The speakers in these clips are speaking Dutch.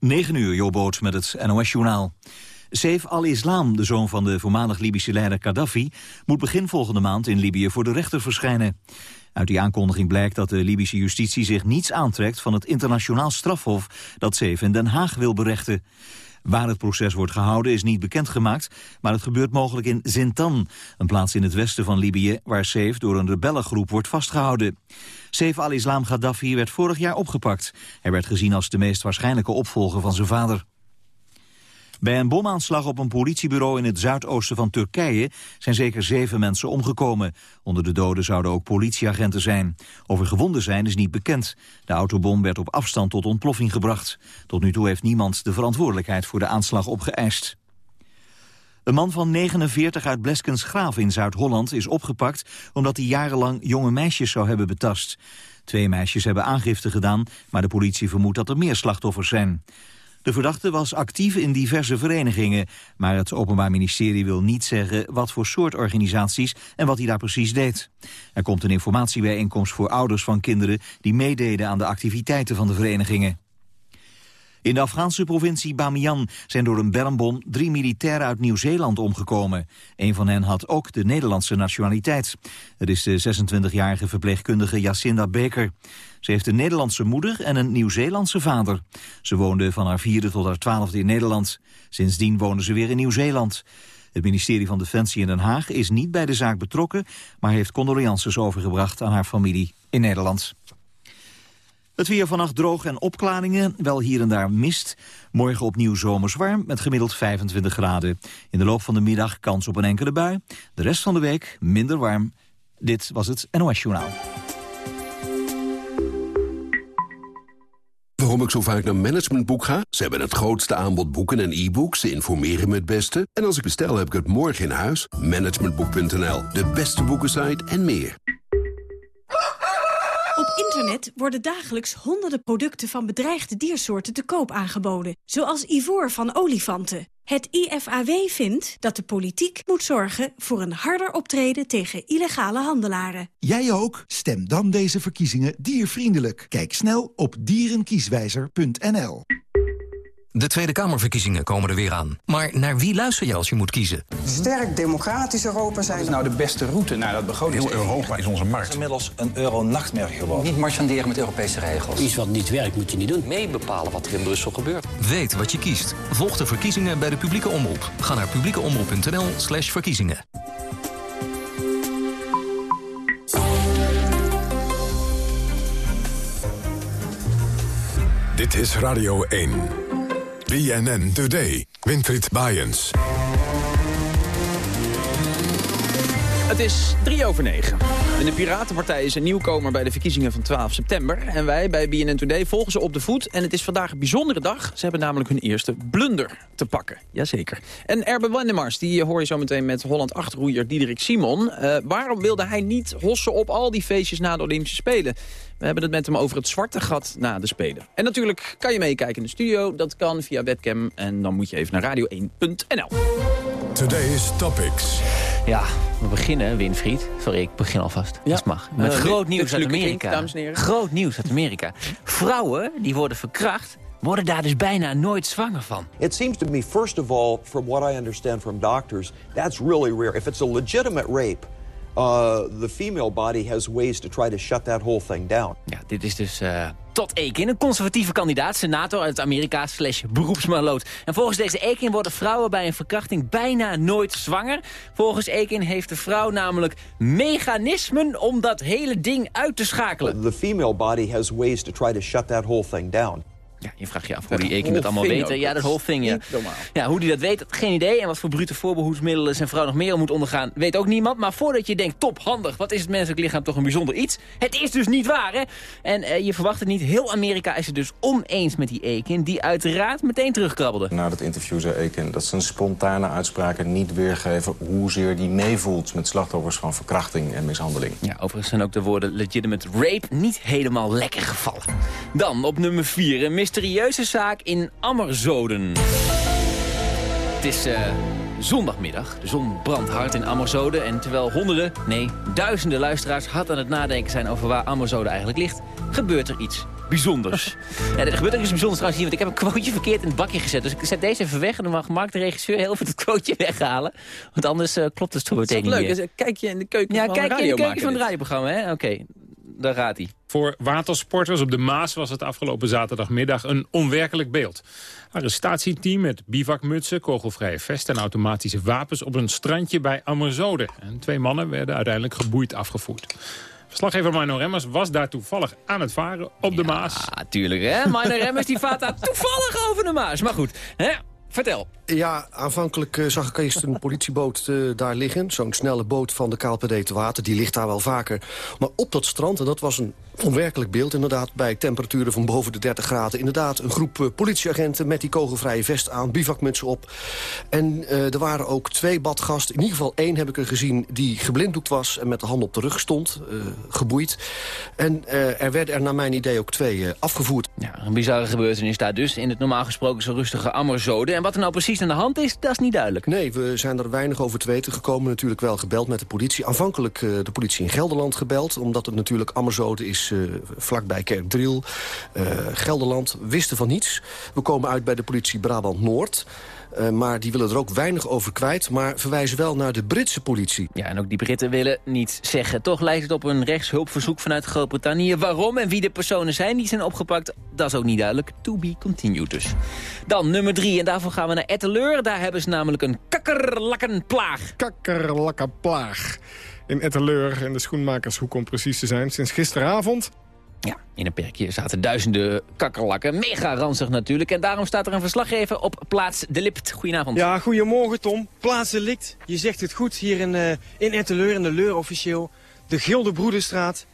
9 uur, Jobboot met het NOS-journaal. Saif al-Islam, de zoon van de voormalig Libische leider Gaddafi... moet begin volgende maand in Libië voor de rechter verschijnen. Uit die aankondiging blijkt dat de Libische justitie zich niets aantrekt... van het internationaal strafhof dat Saif in Den Haag wil berechten. Waar het proces wordt gehouden is niet bekendgemaakt... maar het gebeurt mogelijk in Zintan, een plaats in het westen van Libië... waar Saif door een rebellengroep wordt vastgehouden. Saif al-Islam Gaddafi werd vorig jaar opgepakt. Hij werd gezien als de meest waarschijnlijke opvolger van zijn vader. Bij een bomaanslag op een politiebureau in het zuidoosten van Turkije zijn zeker zeven mensen omgekomen. Onder de doden zouden ook politieagenten zijn. Of er gewonden zijn is niet bekend. De autobom werd op afstand tot ontploffing gebracht. Tot nu toe heeft niemand de verantwoordelijkheid voor de aanslag opgeëist. Een man van 49 uit Bleskensgraaf in Zuid-Holland is opgepakt... omdat hij jarenlang jonge meisjes zou hebben betast. Twee meisjes hebben aangifte gedaan, maar de politie vermoedt dat er meer slachtoffers zijn. De verdachte was actief in diverse verenigingen, maar het Openbaar Ministerie wil niet zeggen wat voor soort organisaties en wat hij daar precies deed. Er komt een informatiebijeenkomst voor ouders van kinderen die meededen aan de activiteiten van de verenigingen. In de Afghaanse provincie Bamiyan zijn door een bermbom drie militairen uit Nieuw-Zeeland omgekomen. Een van hen had ook de Nederlandse nationaliteit. Het is de 26-jarige verpleegkundige Jacinda Baker. Ze heeft een Nederlandse moeder en een Nieuw-Zeelandse vader. Ze woonde van haar vierde tot haar twaalfde in Nederland. Sindsdien wonen ze weer in Nieuw-Zeeland. Het ministerie van Defensie in Den Haag is niet bij de zaak betrokken... maar heeft condolences overgebracht aan haar familie in Nederland. Het weer vannacht droog en opklaringen, wel hier en daar mist. Morgen opnieuw zomers warm met gemiddeld 25 graden. In de loop van de middag kans op een enkele bui. De rest van de week minder warm. Dit was het NOS Journaal. Waarom ik zo vaak naar Managementboek ga? Ze hebben het grootste aanbod boeken en e-books. Ze informeren me het beste. En als ik bestel, heb ik het morgen in huis. Managementboek.nl, de beste boekensite en meer. Internet worden dagelijks honderden producten van bedreigde diersoorten te koop aangeboden. Zoals ivoor van olifanten. Het IFAW vindt dat de politiek moet zorgen voor een harder optreden tegen illegale handelaren. Jij ook? Stem dan deze verkiezingen diervriendelijk. Kijk snel op dierenkieswijzer.nl. De Tweede Kamerverkiezingen komen er weer aan. Maar naar wie luister je als je moet kiezen? Sterk democratisch Europa zijn. Wat is nou de beste route naar dat begroting? Heel Europa is onze markt. Het is inmiddels een euro-nachtmerk geworden. Niet marchanderen met Europese regels. Iets wat niet werkt moet je niet doen. Mee bepalen wat er in Brussel gebeurt. Weet wat je kiest. Volg de verkiezingen bij de publieke omroep. Ga naar publiekeomroep.nl slash verkiezingen. Dit is Radio 1. BNN Today. Winfried Bajens. Het is drie over negen. En de Piratenpartij is een nieuwkomer bij de verkiezingen van 12 september. En wij bij BNN Today volgen ze op de voet. En het is vandaag een bijzondere dag. Ze hebben namelijk hun eerste blunder te pakken. Jazeker. En Erbe Wendemars, die hoor je zo meteen met Holland 8-roeier Diederik Simon. Uh, waarom wilde hij niet hossen op al die feestjes na de Olympische Spelen? We hebben het met hem over het zwarte gat na de Spelen. En natuurlijk kan je meekijken in de studio. Dat kan via webcam. En dan moet je even naar radio1.nl. Today's Topics. Ja, we beginnen, Winfried. Sorry, ik begin alvast. Ja. Dat mag. Met uh, groot nieuws uit Amerika. dames en heren. Groot nieuws uit Amerika. Vrouwen die worden verkracht worden daar dus bijna nooit zwanger van. It seems to me, first of all, from what I understand from doctors, that's really rare. If it's a legitimate rape, uh, the female body has ways to try to shut that whole thing down. Ja, dit is dus uh, Todd Ekin, een conservatieve kandidaat, senator uit Amerika slash beroepsmaloot. En volgens deze Ekin worden vrouwen bij een verkrachting bijna nooit zwanger. Volgens Ekin heeft de vrouw namelijk mechanismen om dat hele ding uit te schakelen. The female body has ways to try to shut that whole thing down. Ja, je vraagt je af hoe die Ekin dat allemaal weet. Ja, dat whole thing, ja. ja. Hoe die dat weet, geen idee. En wat voor brute voorbehoedsmiddelen zijn vrouw nog meer moet ondergaan, weet ook niemand. Maar voordat je denkt, top, handig, wat is het menselijk lichaam toch een bijzonder iets. Het is dus niet waar, hè? En uh, je verwacht het niet. Heel Amerika is het dus oneens met die Ekin, die uiteraard meteen terugkrabbelde. Na dat interview zei Ekin dat zijn spontane uitspraken niet weergeven... hoezeer die meevoelt met slachtoffers van verkrachting en mishandeling. Ja, overigens zijn ook de woorden legitimate rape niet helemaal lekker gevallen. Dan op nummer 4, een mysterieuze zaak in Ammerzoden. Het is uh, zondagmiddag. De zon brandt hard in Ammerzoden. En terwijl honderden, nee, duizenden luisteraars hard aan het nadenken zijn over waar Ammerzoden eigenlijk ligt, gebeurt er iets bijzonders. ja, er gebeurt ook iets bijzonders trouwens hier, want ik heb een quoteje verkeerd in het bakje gezet. Dus ik zet deze even weg en dan mag Mark de regisseur heel veel het quoteje weghalen. Want anders uh, klopt het zo meteen niet leuk, kijk je in de keuken ja, van kijk je in de keuken van het radioprogramma, hè? Oké, daar gaat hij. Voor watersporters op de Maas was het afgelopen zaterdagmiddag een onwerkelijk beeld. Arrestatieteam met bivakmutsen, kogelvrije vesten en automatische wapens op een strandje bij Amerzode. En twee mannen werden uiteindelijk geboeid afgevoerd. Verslaggever Mino Remmers was daar toevallig aan het varen op de Maas. Ja, tuurlijk hè. Mino Remmers die vaart daar toevallig over de Maas. Maar goed, hè? Vertel. Ja, aanvankelijk uh, zag ik eerst een politieboot uh, daar liggen. Zo'n snelle boot van de KLPD te water. Die ligt daar wel vaker. Maar op dat strand, en dat was een onwerkelijk beeld inderdaad... bij temperaturen van boven de 30 graden. Inderdaad, een groep uh, politieagenten met die kogelvrije vest aan. Bivakmutsen op. En er waren ook twee badgasten. In ieder geval één heb ik er gezien die geblinddoekt was... en met de hand op de rug stond, geboeid. En er werden er naar mijn idee ook twee afgevoerd. Ja, een bizarre gebeurtenis daar dus. In het normaal gesproken zo rustige Ammerzode. En wat er nou precies aan de hand is, dat is niet duidelijk. Nee, we zijn er weinig over te weten gekomen. Natuurlijk wel gebeld met de politie. Aanvankelijk uh, de politie in Gelderland gebeld. Omdat het natuurlijk Ammerzode is uh, vlakbij Kerkdriel. Uh, Gelderland wisten van niets. We komen uit bij de politie Brabant-Noord. Uh, maar die willen er ook weinig over kwijt, maar verwijzen wel naar de Britse politie. Ja, en ook die Britten willen niets zeggen. Toch lijkt het op een rechtshulpverzoek vanuit Groot-Brittannië. Waarom en wie de personen zijn die zijn opgepakt, dat is ook niet duidelijk. To be continued dus. Dan nummer drie, en daarvoor gaan we naar Etteleur. Daar hebben ze namelijk een kakkerlakkenplaag. Kakkerlakkenplaag. In Etteleur, in de Schoenmakershoek om precies te zijn. Sinds gisteravond ja, in een perkje zaten duizenden kakkerlakken. Mega ranzig natuurlijk. En daarom staat er een verslaggever op Plaats de Lipt. Goedenavond. Ja, goedemorgen Tom. Plaats de Lipt. Je zegt het goed hier in, uh, in Etteleur, in de Leur officieel. De Gilde Broederstraat.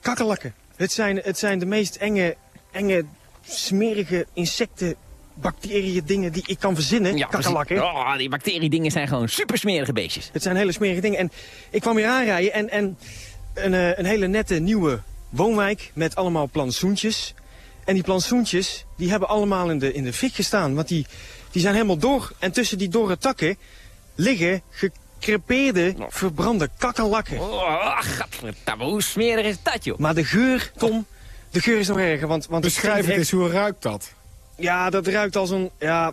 Kakkerlakken. Het zijn, het zijn de meest enge, enge, smerige insecten bacteriën dingen die ik kan verzinnen, ja, kakkerlakken. Oh, die bacteriedingen zijn gewoon super smerige beestjes. Het zijn hele smerige dingen. En ik kwam hier aanrijden en, en een, uh, een hele nette nieuwe woonwijk met allemaal plantsoentjes. En die plantsoentjes die hebben allemaal in de, in de fik gestaan. Want die, die zijn helemaal door. En tussen die dorre takken liggen gecrepeerde, verbrande kakkerlakken. Oh, hoe smerig is dat, joh? Maar de geur, Tom, de geur is nog erger. Want, want Beschrijf het eens, hoe ruikt dat? Ja, dat ruikt als een... Ja,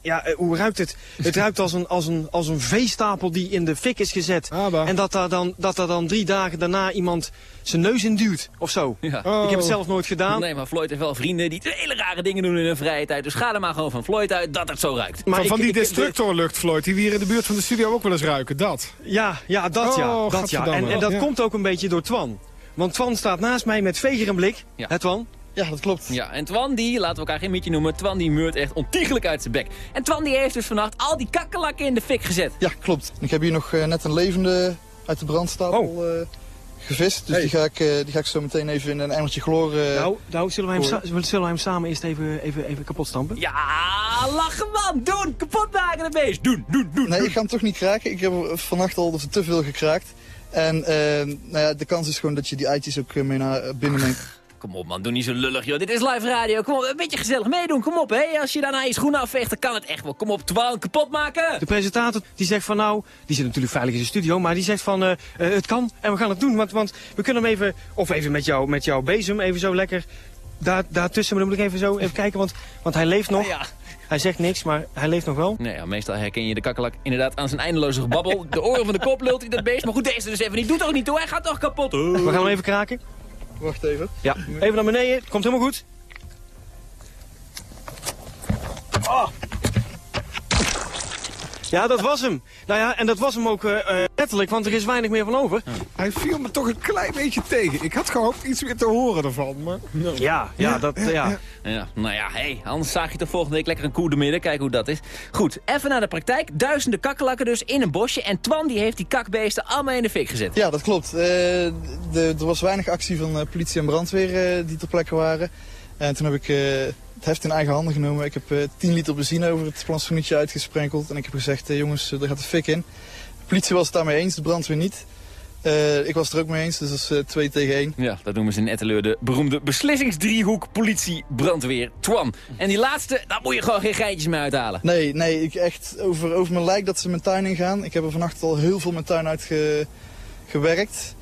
ja, hoe ruikt het? Het ruikt als een, als een, als een veestapel die in de fik is gezet. Ah, en dat daar, dan, dat daar dan drie dagen daarna iemand zijn neus in duwt, of zo. Ja. Oh. Ik heb het zelf nooit gedaan. Nee, maar Floyd heeft wel vrienden die hele rare dingen doen in hun vrije tijd. Dus ga er maar gewoon van Floyd uit dat het zo ruikt. Maar van, van die destructorlucht, Floyd, die we hier in de buurt van de studio ook wel eens ruiken, dat? Ja, ja dat oh, ja. Dat, ja. En, en dat ja. komt ook een beetje door Twan. Want Twan staat naast mij met veger en blik. Ja. Twan? Ja, dat klopt. Ja, en Twan die, laten we elkaar geen mietje noemen, Twan die meurt echt ontiegelijk uit zijn bek. En Twan die heeft dus vannacht al die kakkerlakken in de fik gezet. Ja, klopt. Ik heb hier nog uh, net een levende uit de brandstapel oh. uh, gevist. Dus hey. die, ga ik, uh, die ga ik zo meteen even in een emmertje chloor... nou, nou zullen, we hem zullen we hem samen eerst even, even, even kapot stampen? Ja, lachen man! Doen! Kapot maken het beest! Doen, doen, doen! Nee, ik ga hem toch niet kraken. Ik heb vannacht al te veel gekraakt. En nou ja, de kans is gewoon dat je die eitjes ook mee naar binnen neemt. Kom op man, doe niet zo lullig joh. Dit is live radio. Kom op, een beetje gezellig meedoen. Kom op hè. Als je daarna je schoenen afveegt, dan kan het echt wel. Kom op, Twan, kapot maken. De presentator die zegt van nou, die zit natuurlijk veilig in de studio, maar die zegt van uh, uh, het kan en we gaan het doen. Want, want we kunnen hem even, of even met, jou, met jouw bezem, even zo lekker daar, daartussen. Maar dan moet ik even zo even kijken, want, want hij leeft nog. Ja. Hij zegt niks, maar hij leeft nog wel. Nee, ja, meestal herken je de kakkelak inderdaad aan zijn eindeloze gebabbel. De oren van de kop lult hij dat beest. Maar goed, deze dus even niet. Doet toch niet toe, hij gaat toch kapot. We gaan hem even kraken. Wacht even. Ja, even naar beneden. Komt helemaal goed. Oh. Ja, dat was hem. Nou ja, en dat was hem ook uh, letterlijk, want er is weinig meer van over. Ja. Hij viel me toch een klein beetje tegen. Ik had gehoopt iets weer te horen ervan, maar... No. Ja, ja, ja, dat, ja. ja. ja. Nou ja, hey, anders zag je toch volgende week lekker een koe de midden. Kijk hoe dat is. Goed, even naar de praktijk. Duizenden kakkerlakken dus in een bosje. En Twan die heeft die kakbeesten allemaal in de fik gezet. Ja, dat klopt. Uh, de, er was weinig actie van uh, politie en brandweer uh, die ter plekke waren. En toen heb ik het heft in eigen handen genomen. Ik heb uh, 10 liter benzine over het plantsoenetje uitgesprenkeld. En ik heb gezegd, uh, jongens, er gaat de fik in. De politie was het daarmee eens, de brandweer niet. Uh, ik was er ook mee eens, dus dat is uh, 2 tegen 1. Ja, dat noemen ze in Etteleur de beroemde beslissingsdriehoek politie, brandweer, Twan. En die laatste, daar moet je gewoon geen geitjes mee uithalen. Nee, nee, ik echt over, over mijn lijk dat ze mijn tuin ingaan. Ik heb er vannacht al heel veel mijn tuin uitgewerkt.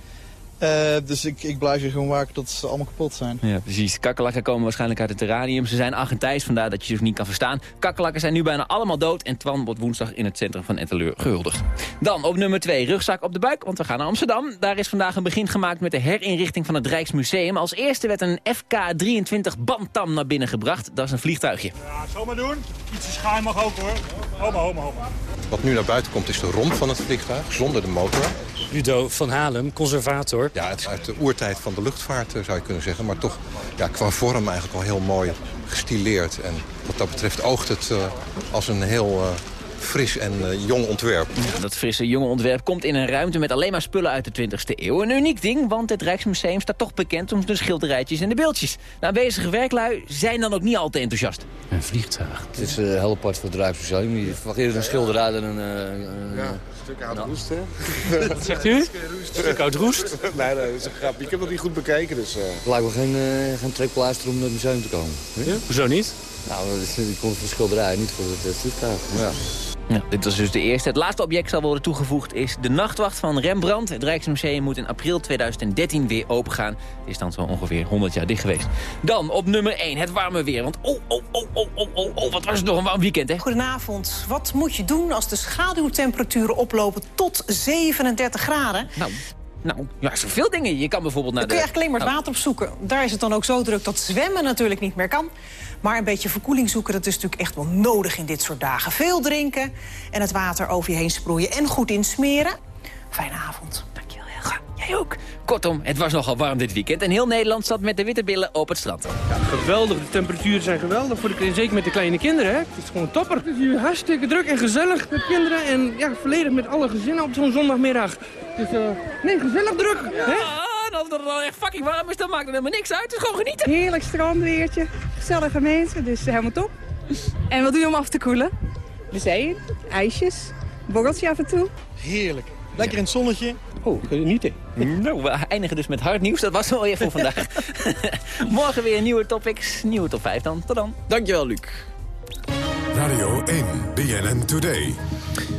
Uh, dus ik, ik blijf hier gewoon waken tot ze allemaal kapot zijn. Ja, precies. Kakkelakken komen waarschijnlijk uit het terranium. Ze zijn Argentijns, vandaar dat je ze dus niet kan verstaan. Kakkelakken zijn nu bijna allemaal dood. En Twan wordt woensdag in het centrum van Etteleur gehuldigd. Dan op nummer 2, rugzak op de buik, want we gaan naar Amsterdam. Daar is vandaag een begin gemaakt met de herinrichting van het Rijksmuseum. Als eerste werd een FK-23 Bantam naar binnen gebracht. Dat is een vliegtuigje. Ja, zomaar doen. Ietsje schuim mag ook hoor. Homa, homa, homa. Wat nu naar buiten komt is de romp van het vliegtuig, zonder de motor. Ludo van Halem, conservator. Ja, het is uit de oertijd van de luchtvaart, eh, zou je kunnen zeggen. Maar toch ja, qua vorm eigenlijk wel heel mooi gestileerd. En wat dat betreft oogt het uh, als een heel uh, fris en uh, jong ontwerp. Ja, dat frisse jonge ontwerp komt in een ruimte met alleen maar spullen uit de 20e eeuw. Een uniek ding, want het Rijksmuseum staat toch bekend om de schilderijtjes en de beeldjes. De aanwezige werklui zijn dan ook niet al te enthousiast. Een vliegtuig. Het is uh, heel apart voor het Rijksmuseum. Je verwacht eerder een schilderij dan een... Uh, ja stuk oud nou. roest, hè? Wat zegt u? Een stuk oud roest? nee, nee, dat is een grap. Ik heb nog niet goed bekeken, dus... Uh... Het lijkt wel geen, uh, geen trekpleister om naar het museum te komen. Ja? Hoezo niet? Nou, die komt voor de schilderij, niet voor het vliegtuig. Ja. Ja, dit was dus de eerste. Het laatste object zal worden toegevoegd is de nachtwacht van Rembrandt. Het Rijksmuseum moet in april 2013 weer opengaan. Het is dan zo ongeveer 100 jaar dicht geweest. Dan op nummer 1, het warme weer. Want oh, oh, oh, oh, oh, oh, oh, wat was het nog een warm weekend, hè? Goedenavond. Wat moet je doen als de schaduwtemperaturen oplopen tot 37 graden? Nou, nou, ja, zoveel dingen. Je kan bijvoorbeeld naar dan kun je eigenlijk alleen maar het water opzoeken. Daar is het dan ook zo druk dat zwemmen natuurlijk niet meer kan. Maar een beetje verkoeling zoeken, dat is natuurlijk echt wel nodig in dit soort dagen. Veel drinken en het water over je heen sproeien en goed insmeren. Fijne avond. Ook. Kortom, het was nogal warm dit weekend en heel Nederland zat met de witte billen op het strand. Ja, geweldig. De temperaturen zijn geweldig, voor de, zeker met de kleine kinderen. Hè. Het is gewoon topper. Het is hier hartstikke druk en gezellig met kinderen en ja, volledig met alle gezinnen op zo'n zondagmiddag. Dus uh, nee, gezellig druk. Ja. Hè? als het dan echt fucking warm is, dan maakt het helemaal niks uit. Het is gewoon genieten. Heerlijk strandweertje, gezellige mensen, dus helemaal top. En wat doe je om af te koelen? De zee, ijsjes, borreltje af en toe. Heerlijk. Lekker in het zonnetje. Oh, genieten. Nou, we eindigen dus met hard nieuws. Dat was wel weer voor vandaag. Morgen weer nieuwe topics, nieuwe top 5 dan. Tot dan. Dankjewel, Luc. Radio 1, BNN Today.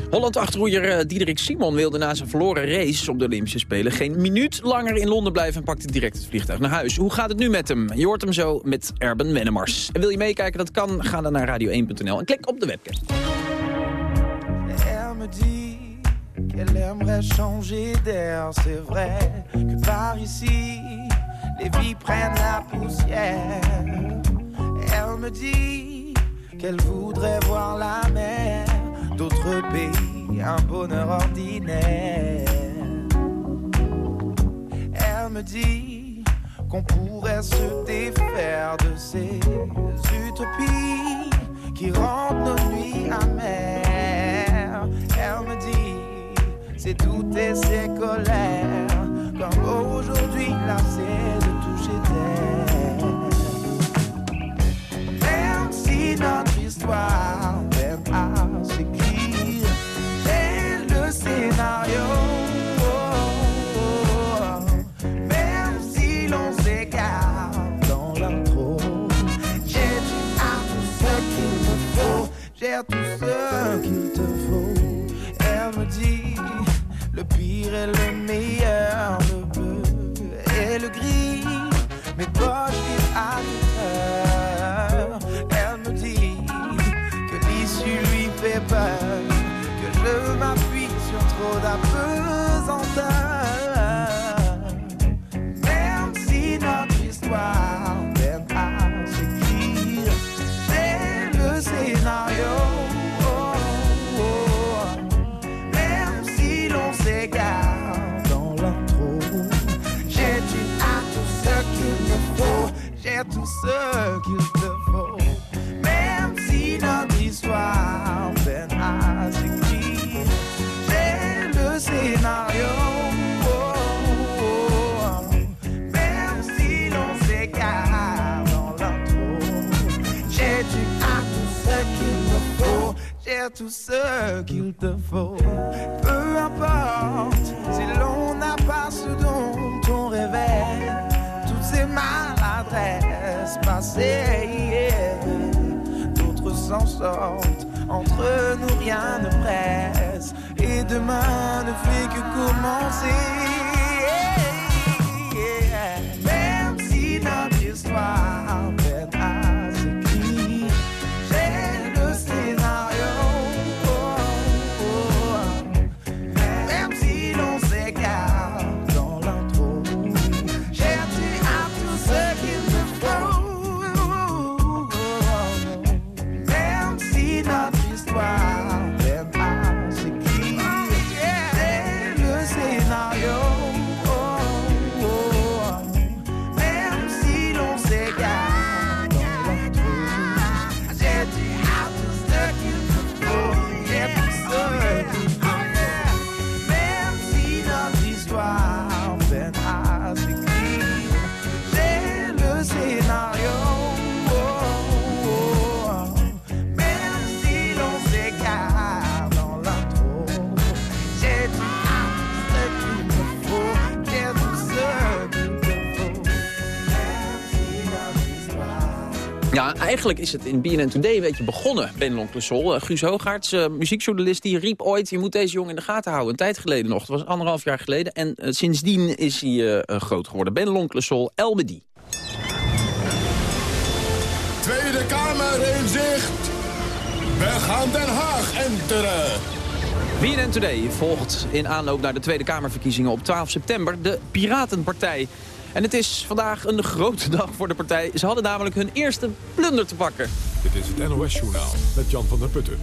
Holland-achterroeier eh, Diederik Simon wilde na zijn verloren race op de Olympische Spelen... geen minuut langer in Londen blijven en pakte direct het vliegtuig naar huis. Hoe gaat het nu met hem? Je hoort hem zo met Erben Wennemars. En wil je meekijken? Dat kan. Ga dan naar radio1.nl en klik op de webcam. Qu'elle aimerait changer d'air, c'est vrai que par ici, les vies prennent la poussière. Elle me dit qu'elle voudrait voir la mer d'autres pays, un bonheur ordinaire. Elle me dit qu'on pourrait se défaire de ces utopies qui rendent nos nuits amères. Elle me dit, c'est toutes ces colères, comme aujourd'hui c'est de toucher terre. Même si notre histoire Même si l'on s'égare dans l'intro, j'ai du à tout ce qu'il me faut. J'ai tout ce qu'il et le meilleur, le bleu et le gris. Mes poches vivent à j'ai te faut. Même si notre histoire peine à s'écrire, c'est le scénario. Même si l'on s'égare dans l'intro, j'ai du à tout ce qu'il me faut, j'ai tout ce qu'il te faut. D'autres s'en sortent. Entre nous rien ne presse et demain ne fait que commencer. Eigenlijk is het in BNN Today een beetje begonnen, Ben Lonclesol. Uh, Guus Hoogaerts, uh, muziekjournalist, die riep ooit... je moet deze jongen in de gaten houden. Een tijd geleden nog, het was anderhalf jaar geleden. En uh, sindsdien is hij groot geworden. Ben Lonclesol, Elbedi. Tweede Kamer in zicht. We gaan Den Haag enteren. BNN Today volgt in aanloop naar de Tweede Kamerverkiezingen op 12 september de Piratenpartij. En het is vandaag een grote dag voor de partij. Ze hadden namelijk hun eerste plunder te pakken. Dit is het NOS-journaal met Jan van der Putten.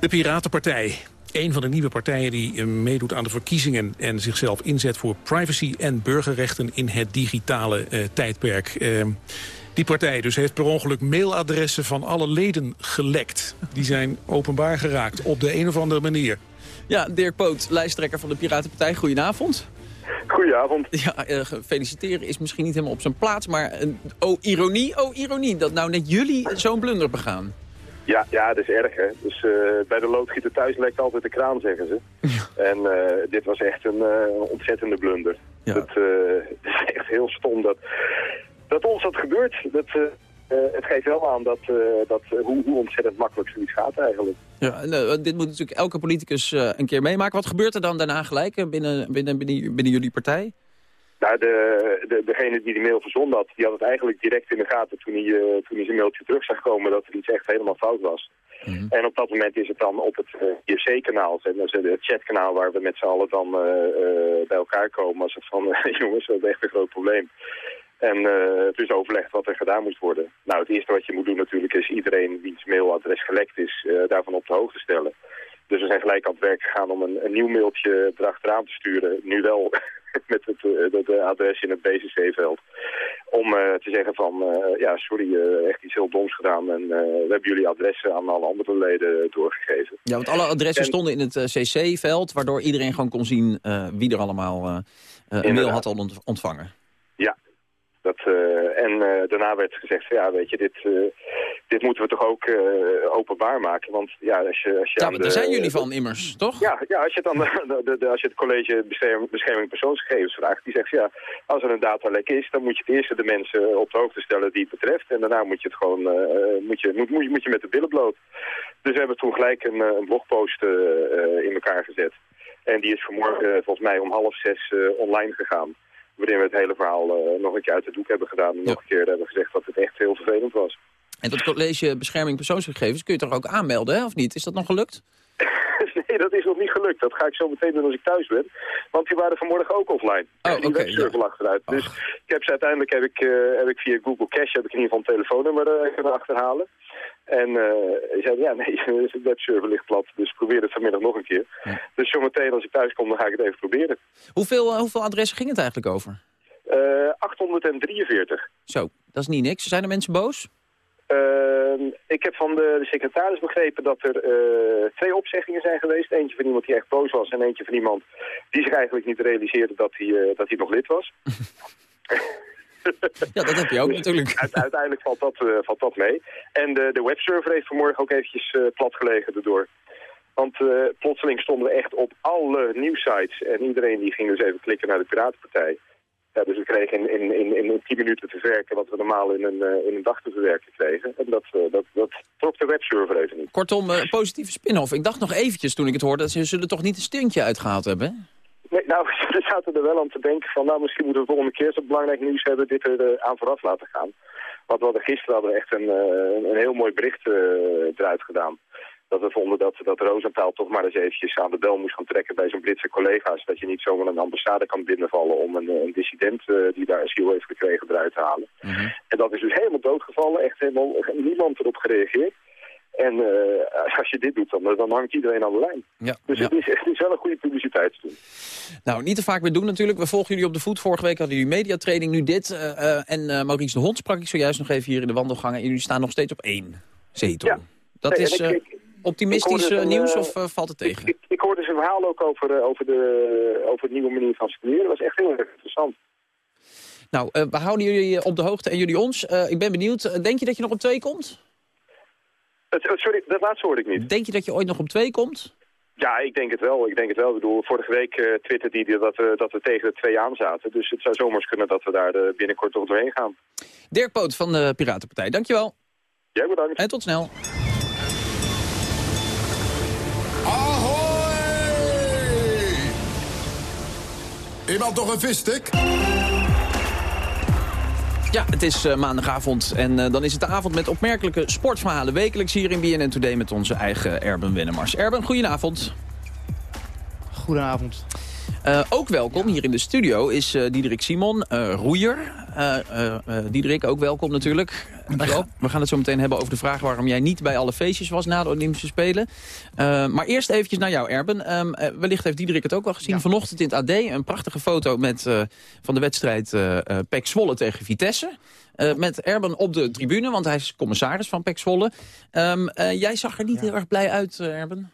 De Piratenpartij. Een van de nieuwe partijen die eh, meedoet aan de verkiezingen... en zichzelf inzet voor privacy en burgerrechten in het digitale uh, tijdperk. Uh, die partij dus heeft per ongeluk mailadressen van alle leden gelekt. Die zijn openbaar geraakt op de een of andere manier. Ja, Dirk Poot, lijsttrekker van de Piratenpartij. Goedenavond. Goedenavond. Ja, uh, feliciteren is misschien niet helemaal op zijn plaats, maar uh, oh ironie, oh ironie, dat nou net jullie zo'n blunder begaan. Ja, ja, dat is erg hè. Dus uh, bij de loodgieter thuis lekt altijd de kraan, zeggen ze. Ja. En dit was echt een ontzettende blunder. Ja. Dat, is echt heel stom dat, dat ons dat gebeurt. Dat, uh, het geeft wel aan dat, uh, dat, uh, hoe, hoe, ontzettend makkelijk zoiets gaat eigenlijk. Ja, nou, dit moet natuurlijk elke politicus een keer meemaken. Wat gebeurt er dan daarna gelijk binnen, binnen, binnen, binnen jullie partij? Nou, de, de, degene die die mail verzond had, die had het eigenlijk direct in de gaten toen hij, toen hij zijn mailtje terug zag komen dat er iets echt helemaal fout was. Mm -hmm. En op dat moment is het dan op het IFC-kanaal, het chatkanaal waar we met z'n allen dan bij elkaar komen als het van, jongens, we hebben echt een groot probleem. En uh, het is overlegd wat er gedaan moest worden. Nou, het eerste wat je moet doen natuurlijk is iedereen wiens mailadres gelekt is, uh, daarvan op de hoogte stellen. Dus we zijn gelijk aan het werk gegaan om een, een nieuw mailtje erachteraan te sturen. Nu wel met het, het, het adres in het BCC-veld. Om uh, te zeggen van, ja sorry, echt iets heel doms gedaan. En we hebben jullie adressen aan alle andere leden doorgegeven. Ja, want alle adressen en... stonden in het CC-veld, waardoor iedereen gewoon kon zien wie er allemaal een mail had ontvangen. Ja, dat, uh, en uh, daarna werd gezegd, ja, weet je, dit, uh, dit moeten we toch ook openbaar maken. Want ja, als je... Als je ja, maar daar zijn jullie van immers, toch? Ja, ja als je dan de, de, de, als je het college bescherming, bescherming persoonsgegevens vraagt, die zegt, ja, als er een datalek is, dan moet je het eerst de mensen op de hoogte stellen die het betreft. En daarna moet je het gewoon, moet, je, moet, moet, je, moet je met de billen bloot. Dus we hebben toen gelijk een, een blogpost in elkaar gezet. En die is vanmorgen volgens mij om half zes online gegaan waarin we het hele verhaal uh, nog een keer uit het doek hebben gedaan. En ja. nog een keer hebben gezegd dat het echt heel vervelend was. En dat college bescherming persoonsgegevens kun je toch ook aanmelden, hè, of niet? Is dat nog gelukt? nee, dat is nog niet gelukt. Dat ga ik zo meteen doen als ik thuis ben. Want die waren vanmorgen ook offline. Oh, die okay, webserver lag eruit. Dus ik heb ze uiteindelijk heb ik, uh, heb ik via Google Cash heb ik in ieder geval een telefoonnummer uh, kunnen achterhalen. En uh, zei, ja nee, de webserver ligt plat, dus probeer het vanmiddag nog een keer. Ja. Dus zometeen als ik thuis kom, dan ga ik het even proberen. Hoeveel, hoeveel adressen ging het eigenlijk over? Uh, 843. Zo, dat is niet niks. Zijn er mensen boos? Uh, ik heb van de, de, secretaris begrepen dat er uh, twee opzeggingen zijn geweest. Eentje van iemand die echt boos was en eentje van iemand die zich eigenlijk niet realiseerde dat hij, uh, dat hij nog lid was. ja, dat heb je ook natuurlijk. Uiteindelijk valt dat, uh, valt dat mee. En de, de webserver heeft vanmorgen ook eventjes platgelegen erdoor. Want plotseling stonden we echt op alle nieuwsites. En iedereen die ging dus even klikken naar de Piratenpartij. Ja, dus we kregen in, in, in, in 10 minuten te verwerken wat we normaal in een, uh, in een dag te verwerken kregen. En dat, uh, dat, dat trok de webserver even niet. Kortom, uh, positieve spin-off. Ik dacht nog eventjes toen ik het hoorde dat ze zullen toch niet een stuntje uitgehaald hebben? Nee, nou, we zaten er wel aan te denken van, nou, misschien moeten we de volgende keer zo belangrijk nieuws hebben dit er uh, aan vooraf laten gaan. Want we hadden gisteren hadden we echt een, uh, een heel mooi bericht eruit gedaan. Dat we vonden dat, dat Rosenthal toch maar eens eventjes aan de bel moest gaan trekken bij zijn Britse collega's. Dat je niet zomaar een ambassade kan binnenvallen om een, een dissident uh, die daar asiel heeft gekregen eruit te halen. Mm -hmm. En dat is dus helemaal doodgevallen, echt helemaal niemand erop gereageerd. En uh, als je dit doet, dan, dan hangt iedereen aan de lijn. Ja, dus ja. Het, is, het is wel een goede publiciteit te doen. Nou, niet te vaak meer doen natuurlijk. We volgen jullie op de voet. Vorige week hadden jullie mediatraining, nu dit. Uh, en Maurice de Hond sprak ik zojuist nog even hier in de wandelgangen. En jullie staan nog steeds op één zetel. Ja. Dat nee, is ik, ik, optimistisch nieuws of valt het tegen? Ik, ik, hoorde zijn verhaal ook over, over, de, over het nieuwe manier van studeren. Dat was echt heel erg interessant. Nou, we houden jullie op de hoogte en jullie ons. ik ben benieuwd. Denk je dat je nog op twee komt? Sorry, dat laatste hoorde ik niet. Denk je dat je ooit nog op twee komt? Ja, ik denk het wel. Ik denk het wel. Ik bedoel, vorige week uh, twitterde hij dat, we, dat we tegen de twee aan zaten. Dus het zou zomaar kunnen dat we daar uh, binnenkort toch doorheen gaan. Dirk Poot van de Piratenpartij, dankjewel. Jij bedankt. En tot snel. Iemand nog een visstick? Ja, het is eh, maandagavond en eh, dan is het de avond met opmerkelijke sportverhalen. Wekelijks hier in BNN Today met onze eigen Erben Wennemars. Erben, goedenavond. Goedenavond. Uh, ook welkom hier in de studio is uh, Diederik Simon, uh, roeier. Diederik, ook welkom natuurlijk. We gaan het zo meteen hebben over de vraag waarom jij niet bij alle feestjes was na de Olympische Spelen. maar eerst eventjes naar jou, Erben. Um, wellicht heeft Diederik het ook wel gezien. Ja. Vanochtend in het AD een prachtige foto met, van de wedstrijd Pek Zwolle tegen Vitesse. met Erben op de tribune, want hij is commissaris van Pek Zwolle. Um, jij zag er niet ja. heel erg blij uit, Erben.